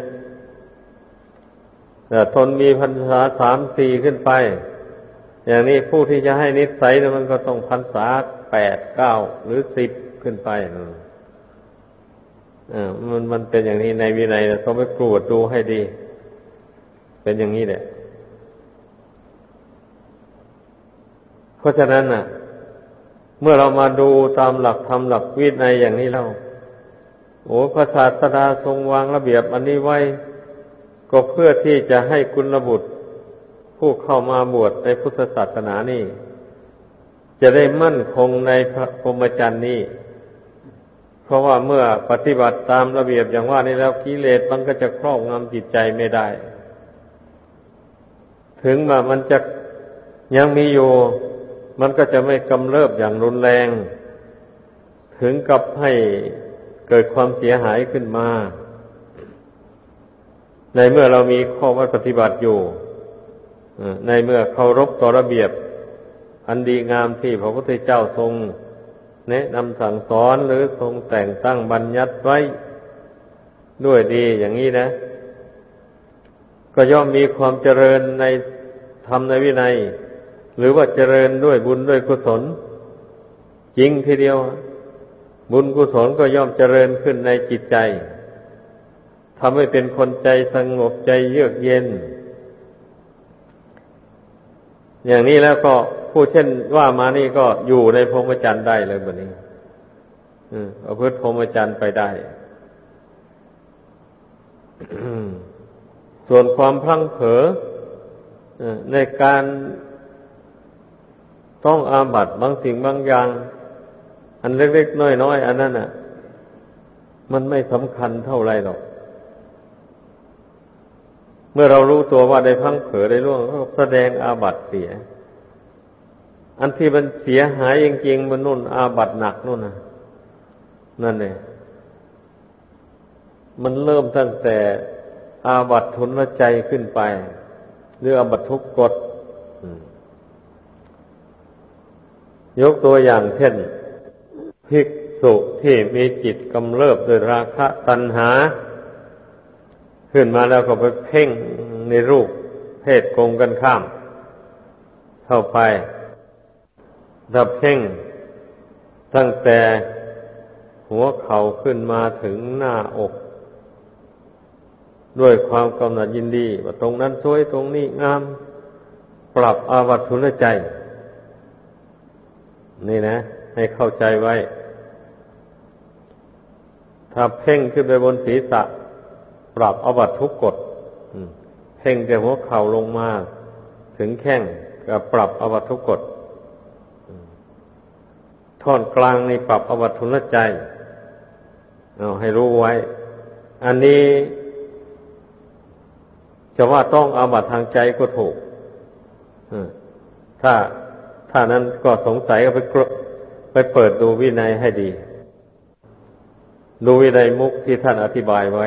แต่ตนมีพันษาสามสี่ขึ้นไป อย่างนี้ผู้ที่จะให้นิสัยมันก็ต้องพันษาแปดเก้าหรือสิบขึ้นไปนะมันมันเป็นอย่างนี้ในวินัยต้องไปกรวดดูให้ดี เป็นอย่างนี้แหละเพราะฉะนั้นน่ะ เมื่อเรามาดูตามหลักธรรมหลักวินัยอย่างนี้แล้ว โอ้พระศาสดาทรงวางระเบียบอันนี้ไว้ ก็เพื่อที่จะให้กุลบุตร ผู้เข้ามาบวชในพุทธศาสนานี่ จะได้มั่นคงในพระพรหมจรรย์นี้ เพราะว่าเมื่อปฏิบัติตามระเบียบอย่างว่านี้แล้วกิเลสมันก็จะครอบงำจิตใจไม่ได้ ถึงว่ามันจะยังมีอยู่มันก็จะไม่กำเริบอย่างรุนแรง ถึงกับให้ เกิดความเสียหายขึ้นมา ในเมื่อเรามีข้อวัดปฏิบัติอยู่ในเมื่อเคารพต่อระเบียบ อันดีงามที่พระพุทธเจ้าทรง แนะนำสั่งสอนหรือทรงแต่งตั้งบัญญัติไว้ ด้วยดีอย่างนี้นะ ก็ย่อมมีความเจริญในธรรมในวินัย หรือว่าเจริญด้วยบุญด้วยกุศล จริงทีเดียว บุญกุศลก็ย่อมเจริญขึ้นในจิตใจทำให้เป็นคนใจสงบใจเยือกเย็น อย่างนี้แล้วก็พูดเช่นว่ามานี่ก็อยู่ในพรหมจรรย์ได้เลยแบบนี้เอาพืชพรหมจรรย์ไปได้ ส่วนความพลังเผลอในการต้องอาบัตบางสิ่งบางอย่าง อันเล็กๆน้อยๆอันนั้นอะ มันไม่สำคัญเท่าไรหรอก เมื่อเรารู้ตัวว่าได้พังเผลอได้ล่วงก็แสดงอาบัตเสีย อันที่มันเสียหายจริงๆมันนุ่นอาบัตหนักนู่นนะนั่นเองมันเริ่มตั้งแต่อาบัตทุนใจขึ้นไปหรืออาบัตทุกกฎยกตัวอย่างเช่น ภิกษุที่มีจิตกำเริบด้วยราคะตัณหา ขึ้นมาแล้วก็ไปเพ่งในรูปเพศกงกันข้าม เข้าไปดับเพ่ง ตั้งแต่หัวเข่าขึ้นมาถึงหน้าอก ด้วยความกำหนัดยินดีว่าตรงนั้นสวยตรงนี้งาม ปรับอาวัตทุนใจ นี่นะ ให้เข้าใจไว้ ถ้าเพ่งขึ้นไปบนศีรษะ ปรับอวัตทุกกฎเพ่งแต่หัวเข่าลงมา ถึงแข้งก็ปรับอวัตทุกกฎท่อนกลางในปรับอวัตทุนใจเอาให้รู้ไว้ อันนี้จะว่าต้องอาบัตทางใจก็ถูกถ้าถ้านั้นก็สงสัยก็ไปไป เปิดดูวินัยให้ดี ดูวินัยมุกที่ท่านอธิบายไว้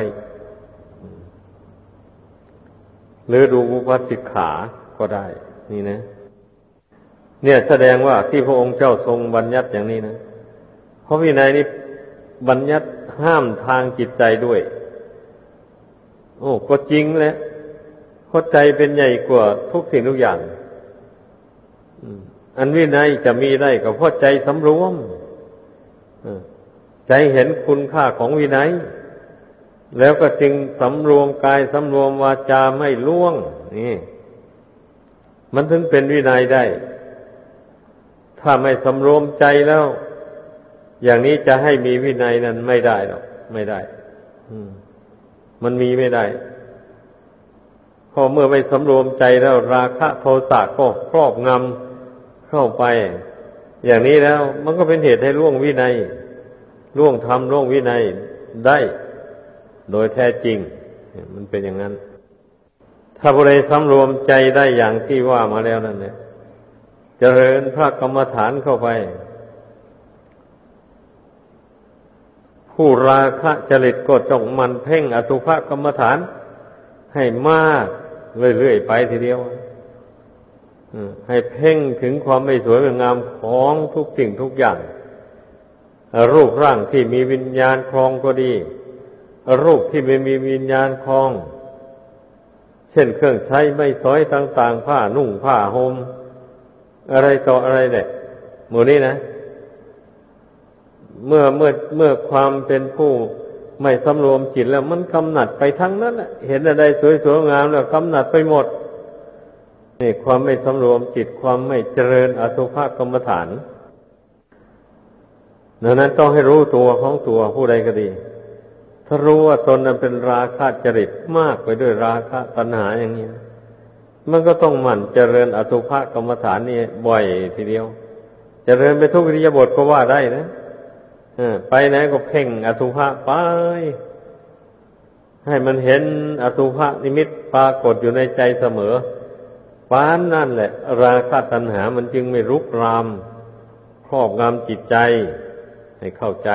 หรือดูมุขสิกขาก็ได้ นี่นะ เนี่ยแสดงว่าที่พระองค์เจ้าทรงบัญญัติอย่างนี้นะ เพราะวินัยนี้บัญญัติห้ามทางจิตใจด้วย โอ้ ก็จริงแหละเพราะใจเป็นใหญ่กว่าทุกสิ่งทุกอย่างอั อันวินัยจะมีได้ก็เพราะใจสำรวมใจเห็นคุณค่าของวินัย แล้วก็จึงสำรวมกายสำรวมวาจาไม่ล่วง นี่ มันถึงเป็นวินัยได้ ถ้าไม่สำรวมใจแล้ว อย่างนี้จะให้มีวินัยนั้นไม่ได้หรอกไม่ได้มันมีไม่ได้พอเมื่อไม่สำรวมใจแล้วราคะโทสะก็ครอบงำ เข้าไป อย่างนี้แล้วมันก็เป็นเหตุให้ล่วงวินัยล่วงธรรมล่วงวินัยได้โดยแท้จริง มันเป็นอย่างนั้น ถ้าบริสำรวมใจได้อย่างที่ว่ามาแล้วนั่นเนี่ยเจริญพระกรรมฐานเข้าไป ผู้ราคะจริตก็จงมันเพ่งอสุภกรรมฐานให้มากเรื่อยๆไปทีเดียว ให้เพ่งถึงความไม่สวยไม่งามของทุกสิ่งทุกอย่าง รูปร่างที่มีวิญญาณคลองก็ดี รูปที่ไม่มีวิญญาณคลอง เช่นเครื่องใช้ไม่สอยต่างๆ ผ้านุ่งผ้าหม่มอะไรต่ออะไรเนี่ยหมู่นี้นะ เมื่อเมื่อเมื่อความเป็นผู้ไม่สำรวมจิตแล้วมันกำหนัดไปทั้งนั้นเห็นอะไรสวยๆงามแล้วกำหนัดไปหมด นี่ความไม่สำรวมจิตความไม่เจริญอสุภกรรมฐานดังนั้นต้องให้รู้ตัวของตัวผู้ใดก็ดี ถ้ารู้ว่าตนนั้นเป็นราคะจริตมากไปด้วยราคะตัณหาอย่างนี้ มันก็ต้องหมั่นเจริญอสุภกรรมฐานนี่บ่อยทีเดียว เจริญไปทุกวิริยบทก็ว่าได้นะไปไหนก็เพ่งอสุภะไป ให้มันเห็นอสุภะนิมิตปรากฏอยู่ในใจเสมอ ปานนั่นแหละ ราคะตัณหามันจึงไม่รุกรามครอบงำจิตใจ ให้เข้าใจ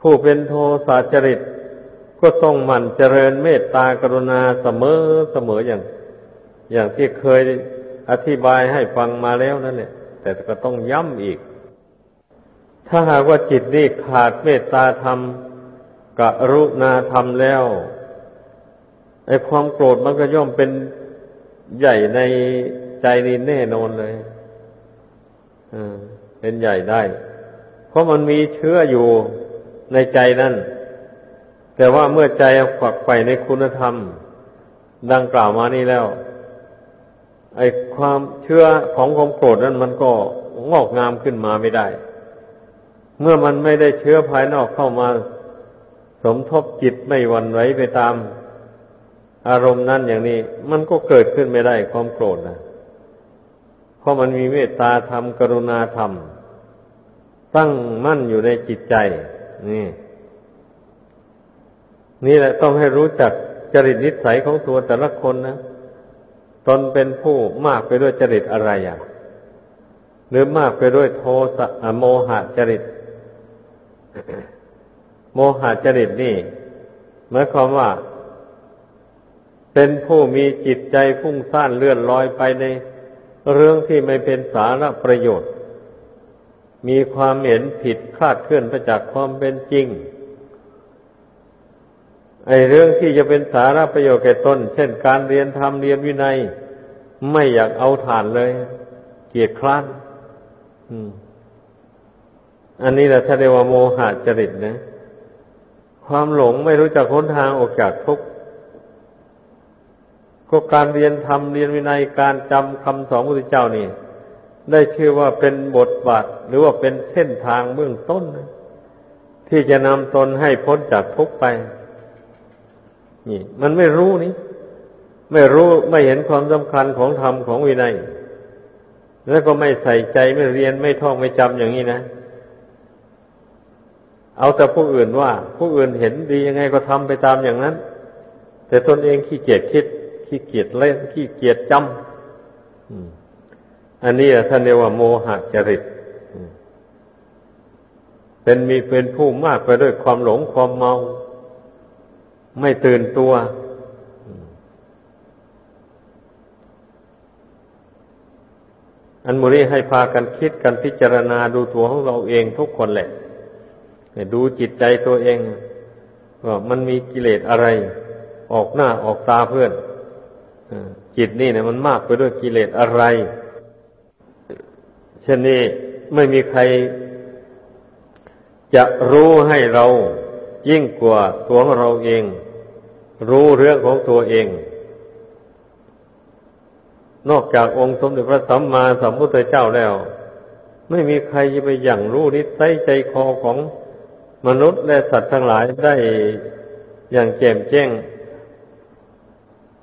ผู้เป็นโทสะจริต ก็ต้องหมั่นเจริญเมตตากรุณาเสมอเสมออย่าง อย่างที่เคยอธิบายให้ฟังมาแล้วนั่นแหละแต่ก็ต้องย้ำอีก ถ้าหากว่าจิตนี่ขาดเมตตาธรรมกรุณาธรรมแล้ว ไอ้ความโกรธมันก็ย่อมเป็นใหญ่ในใจนี่แน่นอนเลยเป็นใหญ่ได้ เพราะมันมีเชื้ออยู่ในใจนั่น แต่ว่าเมื่อใจฝักใฝ่ในคุณธรรม ดังกล่าวมานี้แล้ว ไอ้ความเชื่อของความโกรธนั้นมันก็งอกงามขึ้นมาไม่ได้ เมื่อมันไม่ได้เชื้อภายนอกเข้ามา สมทบจิตไม่วันไหวไปตาม อารมณ์นั้นอย่างนี้ มันก็เกิดขึ้นไม่ได้ความโกรธนะเพราะมันมีเมตตาธรรมกรุณาธรรม ตั้งมั่นอยู่ในจิตใจ นี่ นี่แหละต้องให้รู้จักจริตนิสัยของตัวแต่ละคนนะตนเป็นผู้มากไปด้วยจริตอะไรอะหรือมากไปด้วยโทสะโมหะจริต โมหะจริตนี่หมายความว่า เป็นผู้มีจิตใจฟุ้งซ่านเลื่อนลอยไปในเรื่องที่ไม่เป็นสาระประโยชน์ มีความเห็นผิดคลาดเคลื่อนไปจากความเป็นจริง ไอเรื่องที่จะเป็นสาระประโยชน์แก่ตน เช่นการเรียนธรรมเรียนวินัย ไม่อยากเอาฐานเลย เกียดคร้านอันนี้แหละถ้าเรียกว่าโมหะจริตนะ ความหลงไม่รู้จักค้นทางออกจากทุกข์ ก็การเรียนธรรมเรียนวินัยการจำคำสอนพระพุทธเจ้านี่ ได้ชื่อว่าเป็นบทบาทหรือว่าเป็นเส้นทางเบื้องต้น ที่จะนำตนให้พ้นจากทุกข์ไป นี่ มันไม่รู้นี่ ไม่รู้ไม่เห็นความสำคัญของธรรมของวินัย แล้วก็ไม่ใส่ใจไม่เรียนไม่ท่องไม่จำอย่างนี้นะเอาแต่ผู้อื่นว่า ผู้อื่นเห็นดียังไงก็ทำไปตามอย่างนั้น แต่ตนเองขี้เกียจคิด ขี้เกียจเล่นขี้เกียจจำอันนี้ท่านเรียกว่าโมหะจริตเป็นมีเป็นผู้มากไปด้วยความหลงความเมา ไม่ตื่นตัว อันมูนี้ให้พากันคิดกันพิจารณาดูตัวของเราเองทุกคนแหละดูจิตใจตัวเองว่ามันมีกิเลสอะไร ออกหน้าออกตาเพื่อน จิตนี่เนี่ยมันมากไปด้วยกิเลสอะไร เช่นนี้ไม่มีใคร จะรู้ให้เรา ยิ่งกว่าตัวเราเอง รู้เรื่องของตัวเอง นอกจากองค์สมเด็จพระสัมมาสัมพุทธเจ้าแล้ว ไม่มีใครจะไปอย่างรู้นิสัยใจคอของมนุษย์และสัตว์ทั้งหลายได้อย่างแจ่มแจ้ง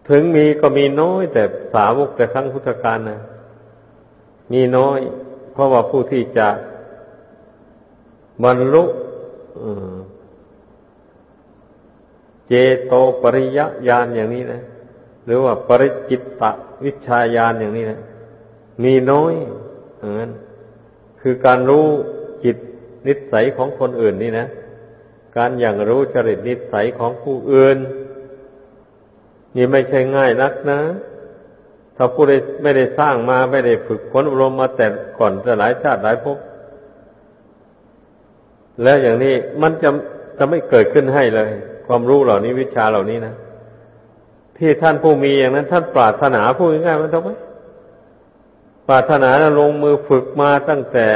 ถึงมีก็มีน้อย แต่สาวกแต่ครั้งพุทธกาลนะมีน้อย เพราะว่าผู้ที่จะบรรลุเจโตปริยญาณอย่างนี้นะ หรือว่าปริจิตตวิชาญาณอย่างนี้นะ มีน้อยอย่างนั้นคือการรู้จิตนิสัยของคนอื่นนี่นะ การอย่างรู้จริตนิสัยของผู้อื่น นี่ไม่ใช่ง่ายนักนะ ถ้าผู้ใดไม่ได้สร้างมาไม่ได้ฝึกฝนอบรมมาแต่ก่อนจะหลายชาติหลายภพแล้วอย่างนี้มันจะจะไม่เกิดขึ้นให้เลย ความรู้เหล่านี้วิชาเหล่านี้นะที่ท่านผู้มีอย่างนั้น ท่านปรารถนาพูดง่ายมันต้องไหมปรารถนาลงมือฝึกมาตั้งแต่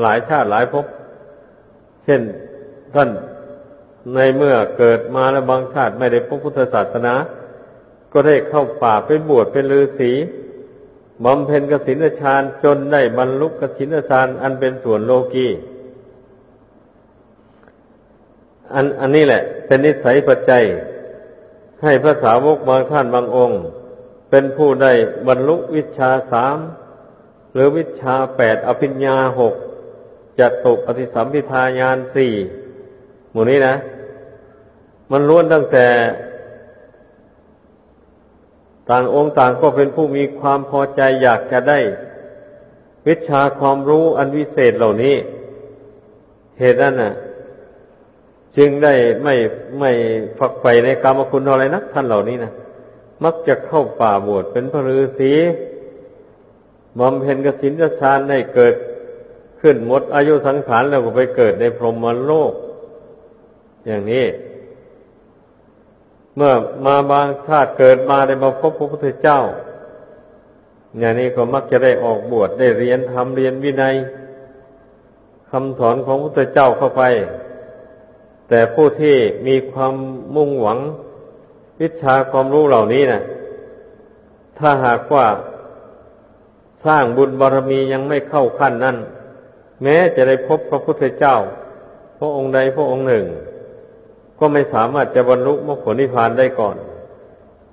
หลายชาติหลายภพเช่นท่านในเมื่อเกิดมาแล้วบางชาติไม่ได้พบพุทธศาสนา ก็ได้เข้าป่าไปบวชเป็นฤาษีบำเพ็ญกสินฌานจนได้บรรลุกสินฌานอันเป็นส่วนโลกีอันอันนี้แหละ เป็นนิสัยปัจจัย ให้พระสาวกบางท่านบางองค์ เป็นผู้ได้บรรลุวิชาสามหรือวิชาแปดอภิญญาหกจตุปฏิสัมพิทายานสี่หมู่นี้นะ มันล้วนตั้งแต่ ต่างองค์ต่างก็เป็นผู้มีความพอใจอยากจะได้ วิชาความรู้อันวิเศษเหล่านี้ เหตุนั้นน่ะ จึงได้ไม่ไม่ฝักใฝ่ในกรรมคุณอะไรนักท่านเหล่านี้นะมักจะเข้าป่าบวชเป็นพระฤาษีบำเพ็ญกสินฌานได้เกิดขึ้นหมดอายุสังขารแล้วก็ไปเกิดในพรหมโลก อย่างนี้ เมื่อมาบางชาติเกิดมาได้มาพบพระพุทธเจ้า อย่างนี้ก็มักจะได้ออกบวชได้เรียนทำเรียนวินัยคำสอนของพระพุทธเจ้าเข้าไป แต่ผู้ที่มีความมุ่งหวังวิชาความรู้เหล่านี้นะถ้าหากว่าสร้างบุญบารรมียังไม่เข้าขั้นนั้น แม้จะได้พบพระพุทธเจ้า พระองค์ใดพระองค์หนึ่ง ก็ไม่สามารถจะบรรลุมรรคผลนิพพานได้ก่อน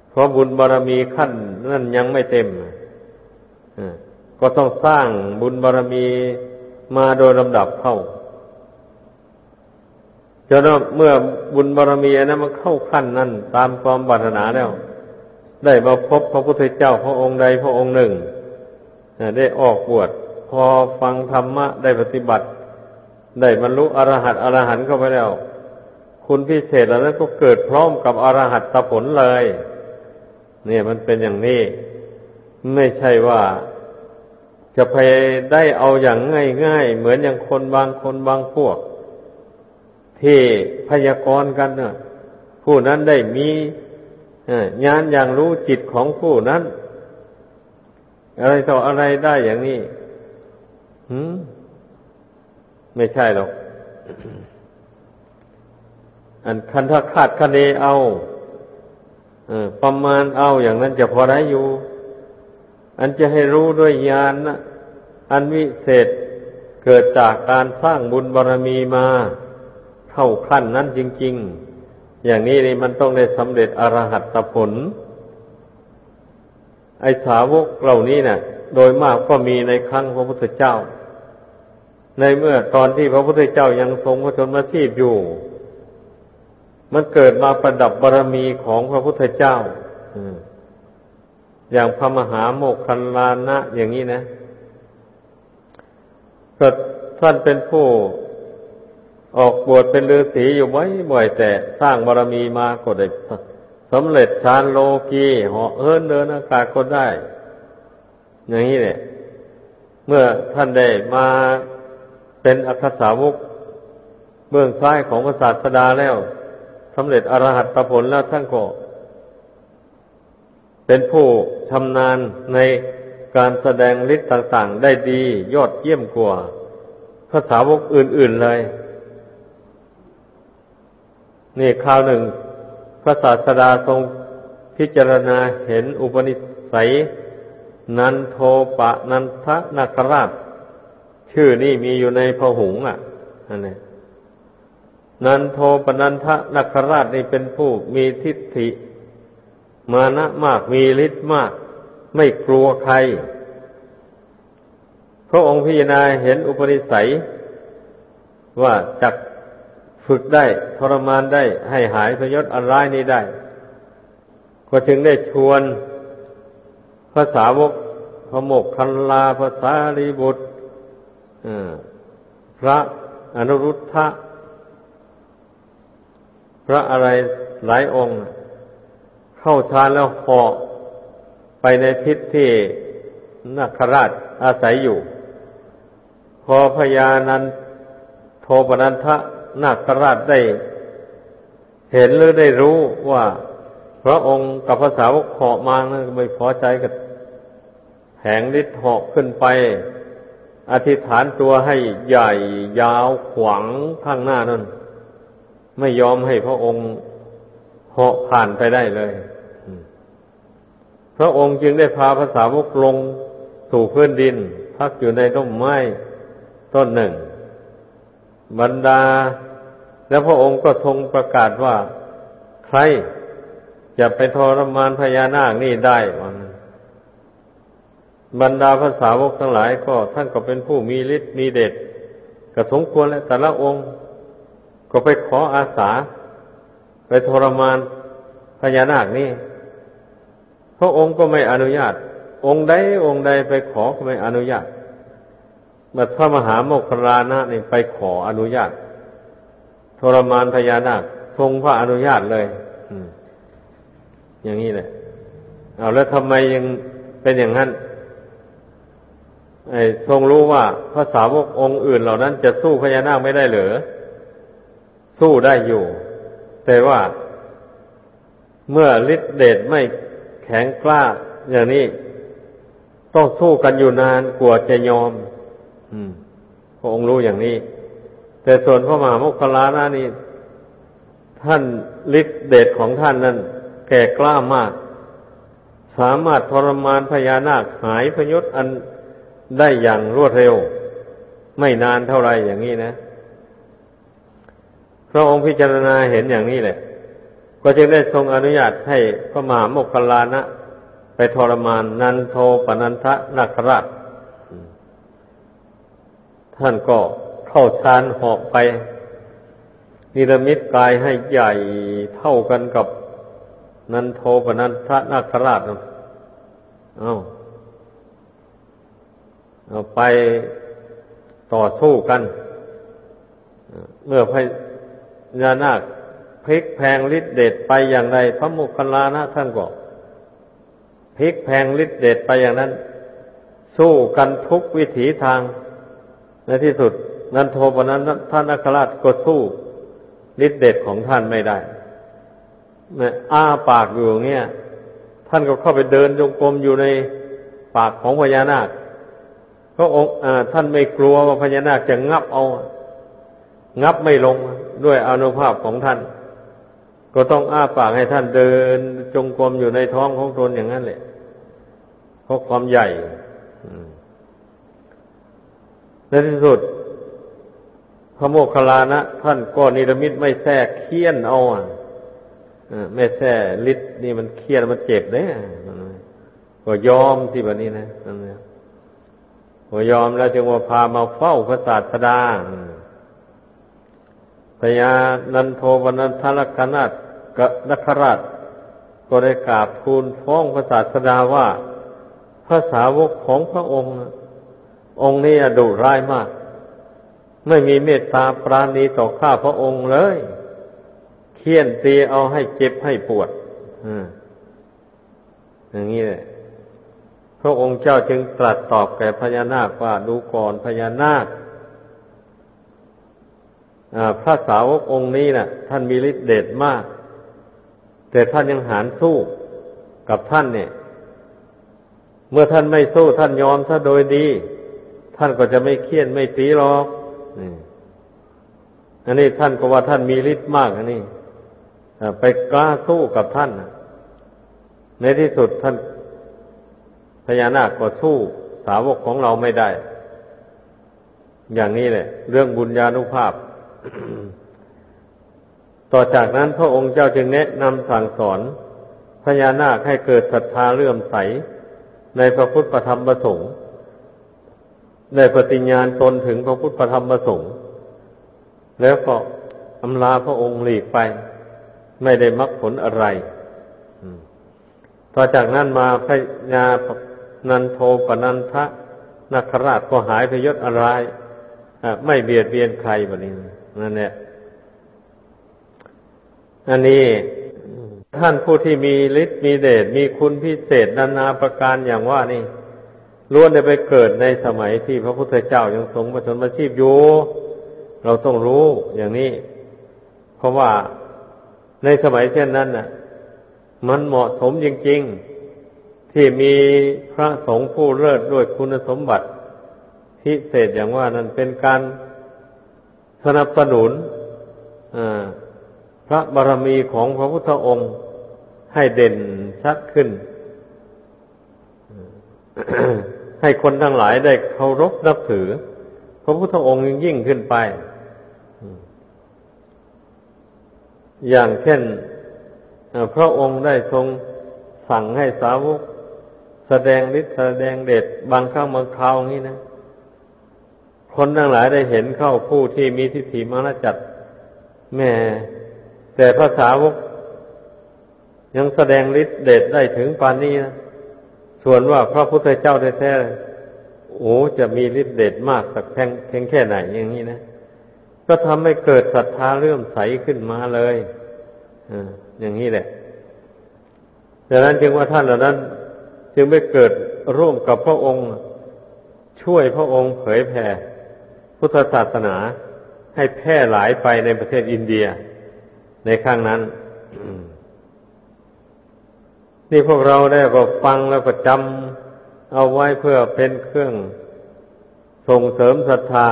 เพราะบุญบารรมีขั้นนั้นยังไม่เต็มก็ต้องสร้างบุญบารรมีมาโดยลำดับเข้าจนเมื่อบุญบารรมีนั้นมันเข้าขั้นนั้นตามความบัตนาแล้ว ได้มาพบพระพุทธเจ้าพระองค์ใดพระองค์หนึ่งได้ออกบวชพอฟังธรรมะได้ปฏิบัติ ได้บรรลุอรหัตอรหันต์เข้าไปแล้ว คุณพิเศษเหล่านั้นก็เกิดพร้อมกับอรหัตตผลเลย เนี่ยมันเป็นอย่างนี้ ไม่ใช่ว่าจะไปได้เอาอย่างง่ายๆ เหมือนอย่างคนบางคนบางพวก ที่พยากรณ์กันเนะผู้นั้นได้มีญาณอย่างรู้จิตของผู้นั้น อะไรต่ออะไรได้อย่างนี้ หืม ไม่ใช่หรอก อันคันถ้าคาดคะเนเอาอประมาณเอาอย่างนั้นจะพอได้อยู่ อันจะให้รู้ด้วยญาณนะอันวิเศษเกิดจากการสร้างบุญบารรมีมาเข้าขั้นนั้นจริง ๆ อย่างนี้นี่มันต้องได้สำเร็จอรหัตผล ไอสาวกเหล่านี้เนะ่ะ โดยมากก็มีในครั้งพระพุทธเจ้า ในเมื่อตอนที่พระพุทธเจ้ายังทรงพระชนมาชีพอยู่ มันเกิดมาประดับบารรมีของพระพุทธเจ้าอย่างพระมหาโมกขันลานะอย่างนี้นะก็ท่านเป็นผู้ออกบวชเป็นฤาษีอยู่ไว้บ่อยแต่สร้างบารรมีมาก็ได้สำเร็จฌานโลกีเหาะเอินเดินอากาศก็ได้ อย่างนี้เนี่ยเมื่อท่านได้มาเป็นอัคสาวกเบื้องซ้ายของพระศาสดาแล้ว สำเร็จอรหัตผลแล้วท่านก็ เป็นผู้ชำนาญในการแสดงฤทธิ์ต่างๆ ได้ดียอดเยี่ยมกว่าภาษาวกอื่น ๆเลย นี่คราวหนึ่งพระศาสดาทรงพิจารณาเห็นอุปนิสัย นันโทปะนันทนาคราช ชื่อนี่มีอยู่ในพหุงอะอันนี้ นันโทปนันทะนาคราชนี่เป็นผู้มีทิฏฐิ มานะมากมีฤทธิ์มาก ไม่กลัวใคร พระองค์พิจารณาเห็นอุปนิสัย ว่าจักฝึกได้ทรมานได้ให้หายพยศอันร้ายนี้ได้ ก็จึงได้ชวนภาษาวกพระโมกคันลาภาษาลีบุตรพระอนุรุทธะ พระอะไรหลายองค์ เข้าฌานแล้วเหาะไปในทิศที่นักราชอาศัยอยู่ พอพญานันโทปนันทะนาคราชได้ เห็นหรือได้รู้ว่าพระองค์กับภาษาวกเหาะมาไม่พอใจกับแผงฤทธิ์เหาะขึ้นไป อธิษฐานตัวให้ใหญ่ยาวขวางข้างหน้านั่น ไม่ยอมให้พระองค์เหาะผ่านไปได้เลย พระองค์จึงได้พาภาษาวกลงสู่พื้นดิน พักอยู่ในต้นไม้ต้นหนึ่ง บรรดา แล้วพระองค์ก็ทรงประกาศว่า ใครจะไปทรมานพญานาคนี่ได้วันบรรดาภาษาวกทั้งหลายก็ท่านก็เป็นผู้มีฤทธิ์มีเดชก็สมควรแล้วแต่ละองค์ ก็ไปขออาสา ไปทรมานพญานาคนี่พระองค์ก็ไม่อนุญาต องค์ใดองค์ใดไปขอก็ไม่อนุญาตเมื่อพระมหาโมคคลานะนี่ไปขออนุญาต ทรมานพญานาค ทรงพระอนุญาตเลยอย่างนี้แหละเอาแล้วทำไมยังเป็นอย่างนั้นไอ้ทรงรู้ว่าภาษาวกองค์อื่นเหล่านั้นจะสู้พญานาคไม่ได้เหรือ สู้ได้อยู่ แต่ว่าเมื่อฤทธิเดชไม่แข็งกล้าอย่างนี้ ต้องสู้กันอยู่นานกว่าจะยอม อืมพระองค์รู้อย่างนี้ แต่ส่วนพระมหาโมคคลานะนี่ ท่านฤทธิเดชของท่านนั้น แก่กล้ามาก สามารถทรมานพญานาคหายพยศอันได้อย่างรวดเร็ว ไม่นานเท่าไรอย่างนี้นะ ระองค์พิจารณาเห็นอย่างนี้แหละก็จึงได้ทรงอนุญาตให้พระมหาโมคคลานะ ไปทรมานนันโทปนันทะนาคราชท่านก็เข้าฌานหอกไป นิรมิตกายให้ใหญ่เท่ากันกับนันโทปนันทะนาคราชเอาเอาไปต่อสู้กัน เมื่อพ ญานาคพลิกแพงฤทธิเดชไปอย่างไร พระมุคลานะท่านก็พลิกแพงฤทธิเดชไปอย่างนั้น สู้กันทุกวิถีทาง ในที่สุด นันโทปนั้นท่านนักรราชก็สู้ฤทธิเดชของท่านไม่ได้เนี่ยอ้าปากอยู่เงี้ยท่านก็เข้าไปเดินจงกรมอยู่ในปากของพญานาคพระองค์ท่านไม่กลัวว่าพญานาคจะงับเอา งับไม่ลง ด้วยอนุภาพของท่าน ก็ต้องอ้าปากให้ท่านเดิน จงกรมอยู่ในท้องของตนอย่างนั้นแหละเพราะความใหญ่ในที่สุด พระโมคคัลลานะ ท่านก็นิรมิตไม่แทรกเคี่ยนเอาไม่แท้ลิดนี่มันเคี่ยนมันเจ็บเนี่ยก็ยอมที่แบบนี้นะนั่นเนี่ยก็ยอมแล้วจึงว่าพามาเฝ้าพระศาสดาพ ญานันโทวนันทลกนาตกนัคราช ก็ได้กราบทูลฟ้องพระศาสดาว่าพระสาวกของพระองค์ องค์นี้ดุร้ายมาก ไม่มีเมตตาปราณีต่อข้าพระองค์เลยเคี่ยนตีเอาให้เจ็บให้ปวดอย่างนี้เลยพระองค์เจ้าจึงตรัสตอบแก่พญานาคว่าดูก่อนพญานาค พระสาวกองค์นี้นะ่ะ ท่านมีฤทธิ์เดชมาก แต่ท่านยังหารสู้กับท่านเนี่ย เมื่อท่านไม่สู้ท่านยอมซะโดยดี ท่านก็จะไม่เคียนไม่ตีหรอกอันนี้ท่านก็ว่าท่านมีฤทธิ์มากอันนี้ไปกล้าสู้กับท่านในที่สุดท่านพญานาคก็สู้สาวกของเราไม่ได้ อย่างนี้แหละ เรื่องบุญญาณุภาพ ต่อจากนั้นพระองค์เจ้าจึงแนะนำสั่งสอนพญานาคให้เกิดศรัทธาเลื่อมใส ในพระพุทธธรรมประสงค์ได้ปฏิญญาณตนถึงพระพุทธธรรมประสงค์แล้วก็อำลาพระองค์หลีกไป ไม่ได้มรรคผลอะไรต่อจากนั้นมาพญานันโทปนันทะนักราชก็หายพยศอะไรไม่เบียดเบียนใครแบบนี้ นั่นแหละอันนี้ท่านผู้ที่มีฤทธิ์มีเดชมีคุณพิเศษนานาประการอย่างว่านี่ล้วนได้ไปเกิดในสมัยที่พระพุทธเจ้ายังทรงประชนมาชีพอยู่เราต้องรู้อย่างนี้ เพราะว่าในสมัยเช่นนั้นน่ะ มันเหมาะสมจริงๆ ที่มีพระสงฆ์ผู้เลิศด้วยคุณสมบัติพิเศษอย่างว่านั้นเป็นการ สนับสนุนพระบารมีของพระพุทธองค์ให้เด่นชัดขึ้น ให้คนทั้งหลายได้เคารพนับถือ พระพุทธองค์ยิ่งขึ้นไป อย่างเช่นพระองค์ได้ทรงสั่งให้สาวก แสดงฤทธิ์แสดงเดชบางครั้งบางคราวนี้นะ คนทั้งหลายได้เห็นเข้าผู้ที่มีทิฏฐิมานะจัดแม่ แต่ภาษาวกยังแสดงฤทธิ์เดชได้ถึงปานนี้นะส่วนว่าพระพุทธเจ้าแท้ๆโอ้จะมีฤทธิ์เดชมากสักเพียงแค่ไหนอย่างนี้นะก็ทำให้เกิดศรัทธาเลื่อมใสขึ้นมาเลยอย่างนี้แหละดังนั้นจึงว่าท่านเหล่านั้น จึงไม่เกิดร่วมกับพระองค์ ช่วยพระองค์เผยแผ่ พุทธศาสนาให้แพร่หลายไปในประเทศอินเดีย ในข้งนั้น นี่พวกเราได้ก็ฟังแล้วก็จำเอาไว้เพื่อเป็นเครื่องส่งเสริมศรัทธา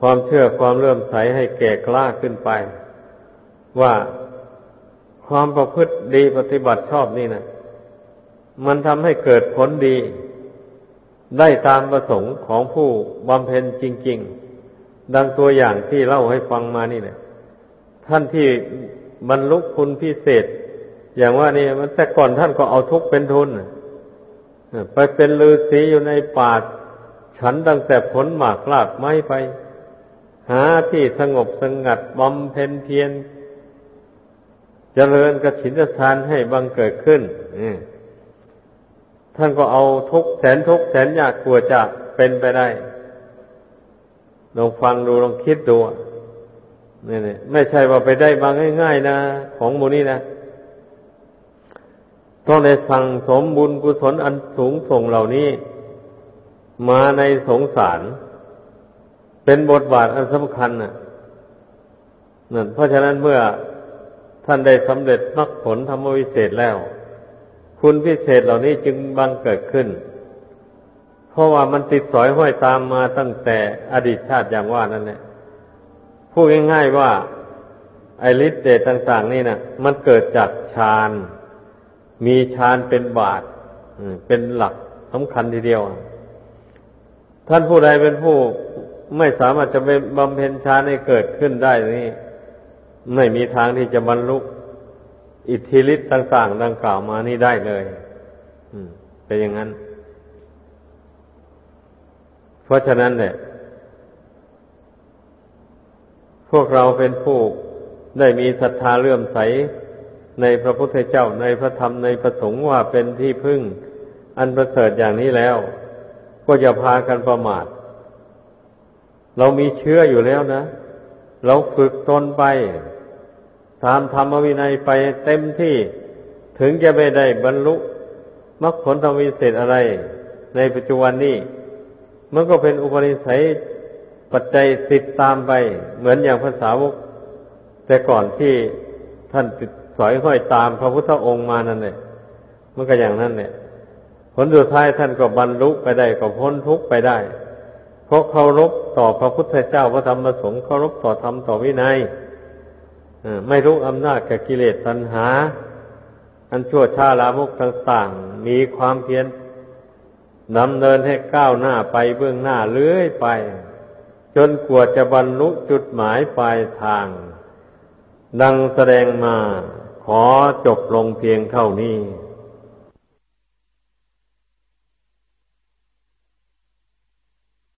ความเชื่อความเลื่อมใสให้แก่กล้าขึ้นไป ว่าความประพฤติดีปฏิบัติชอบนี่นะมันทำให้เกิดผลดี ได้ตามประสงค์ของผู้บำเพ็ญจริง ๆ ดังตัวอย่างที่เล่าให้ฟังมานี่แหละท่านที่บรรลุคุณพิเศษ อย่างว่านี่มันแต่ก่อนท่านก็เอาทุกเป็นทุนไปเป็นฤาษีอยู่ในป่าฉันตั้งแต่ผลหมากลากไม้ไป หาที่สงบสงัดบำเพ็ญเพียรเจริญกระฉินทานให้บังเกิดขึ้น ท่านก็เอาทุกแสนทุกแสนยากกลัวจะเป็นไปได้ลองฟังดูลองคิดดูนี่นี่ไม่ใช่ว่าไปได้มาง่ายๆนะ ของโมนี้นะต้องได้สั่งสมบุญกุศลอันสูงส่งเหล่านี้ มาในสงสาร เป็นบทบาทอันสำคัญนะนั่นเพราะฉะนั้นเมื่อท่านได้สำเร็จมรรคผลธรรมวิเศษแล้ว คุณพิเศษเหล่านี้จึงบังเกิดขึ้น เพราะว่ามันติดสอยห้อยตามมาตั้งแต่อดีตชาติอย่างว่านั่นแหละพูดง่ายๆว่า ไอฤทธิ์เดชต่าง ๆ นี่นะมันเกิดจากฌาน มีฌานเป็นบาทเป็นหลักสำคัญทีเดียว ท่านผู้ใดเป็นผู้ไม่สามารถจะไปบำเพ็ญฌานให้เกิดขึ้นได้นี่ไม่มีทางที่จะบรรลุ อิทธิฤทธิ์ต่าง ๆ ดังกล่าวมานี่ได้เลยเป็นอย่างนั้น เพราะฉะนั้นเนี่ยพวกเราเป็นผู้ได้มีศรัทธาเลื่อมใสในพระพุทธเจ้าในพระธรรมในพระสงฆ์ว่าเป็นที่พึ่ง อันประเสริฐอย่างนี้แล้ว ก็อย่าพากันประมาท เรามีเชื้ออยู่แล้วนะ เราฝึกตนไป ตามธรรมวินัยไปเต็มที่ถึงจะไม่ได้บรรลุมรรคผลธรรมวิเศษอะไร ในปัจจุบันนี้มันก็เป็นอุปนิสัยปัจจัยติดตามไป เหมือนอย่างภาษาวก แต่ก่อนที่ท่านติดสอยห้อยตามพระพุทธองค์มานั่นเนี่ยมันก็อย่างนั้นเนี่ยผลสุดท้ายท่านก็บรรลุไปได้ก็พ้นทุกข์ไปได้ เพราะเคารพต่อพระพุทธเจ้าพระธรรมพระสงฆ์เคารพต่อธรรมต่อวินัย ไม่รู้อำนาจกับกิเลสตัณหา อันชั่วช้าลามกต่างๆมีความเพียรนำเนินให้ก้าวหน้าไปเบื้องหน้าเลื้อยไป จนกว่าจะบรรลุจุดหมายปลายทาง ดังแสดงมาขอจบลงเพียงเท่านี้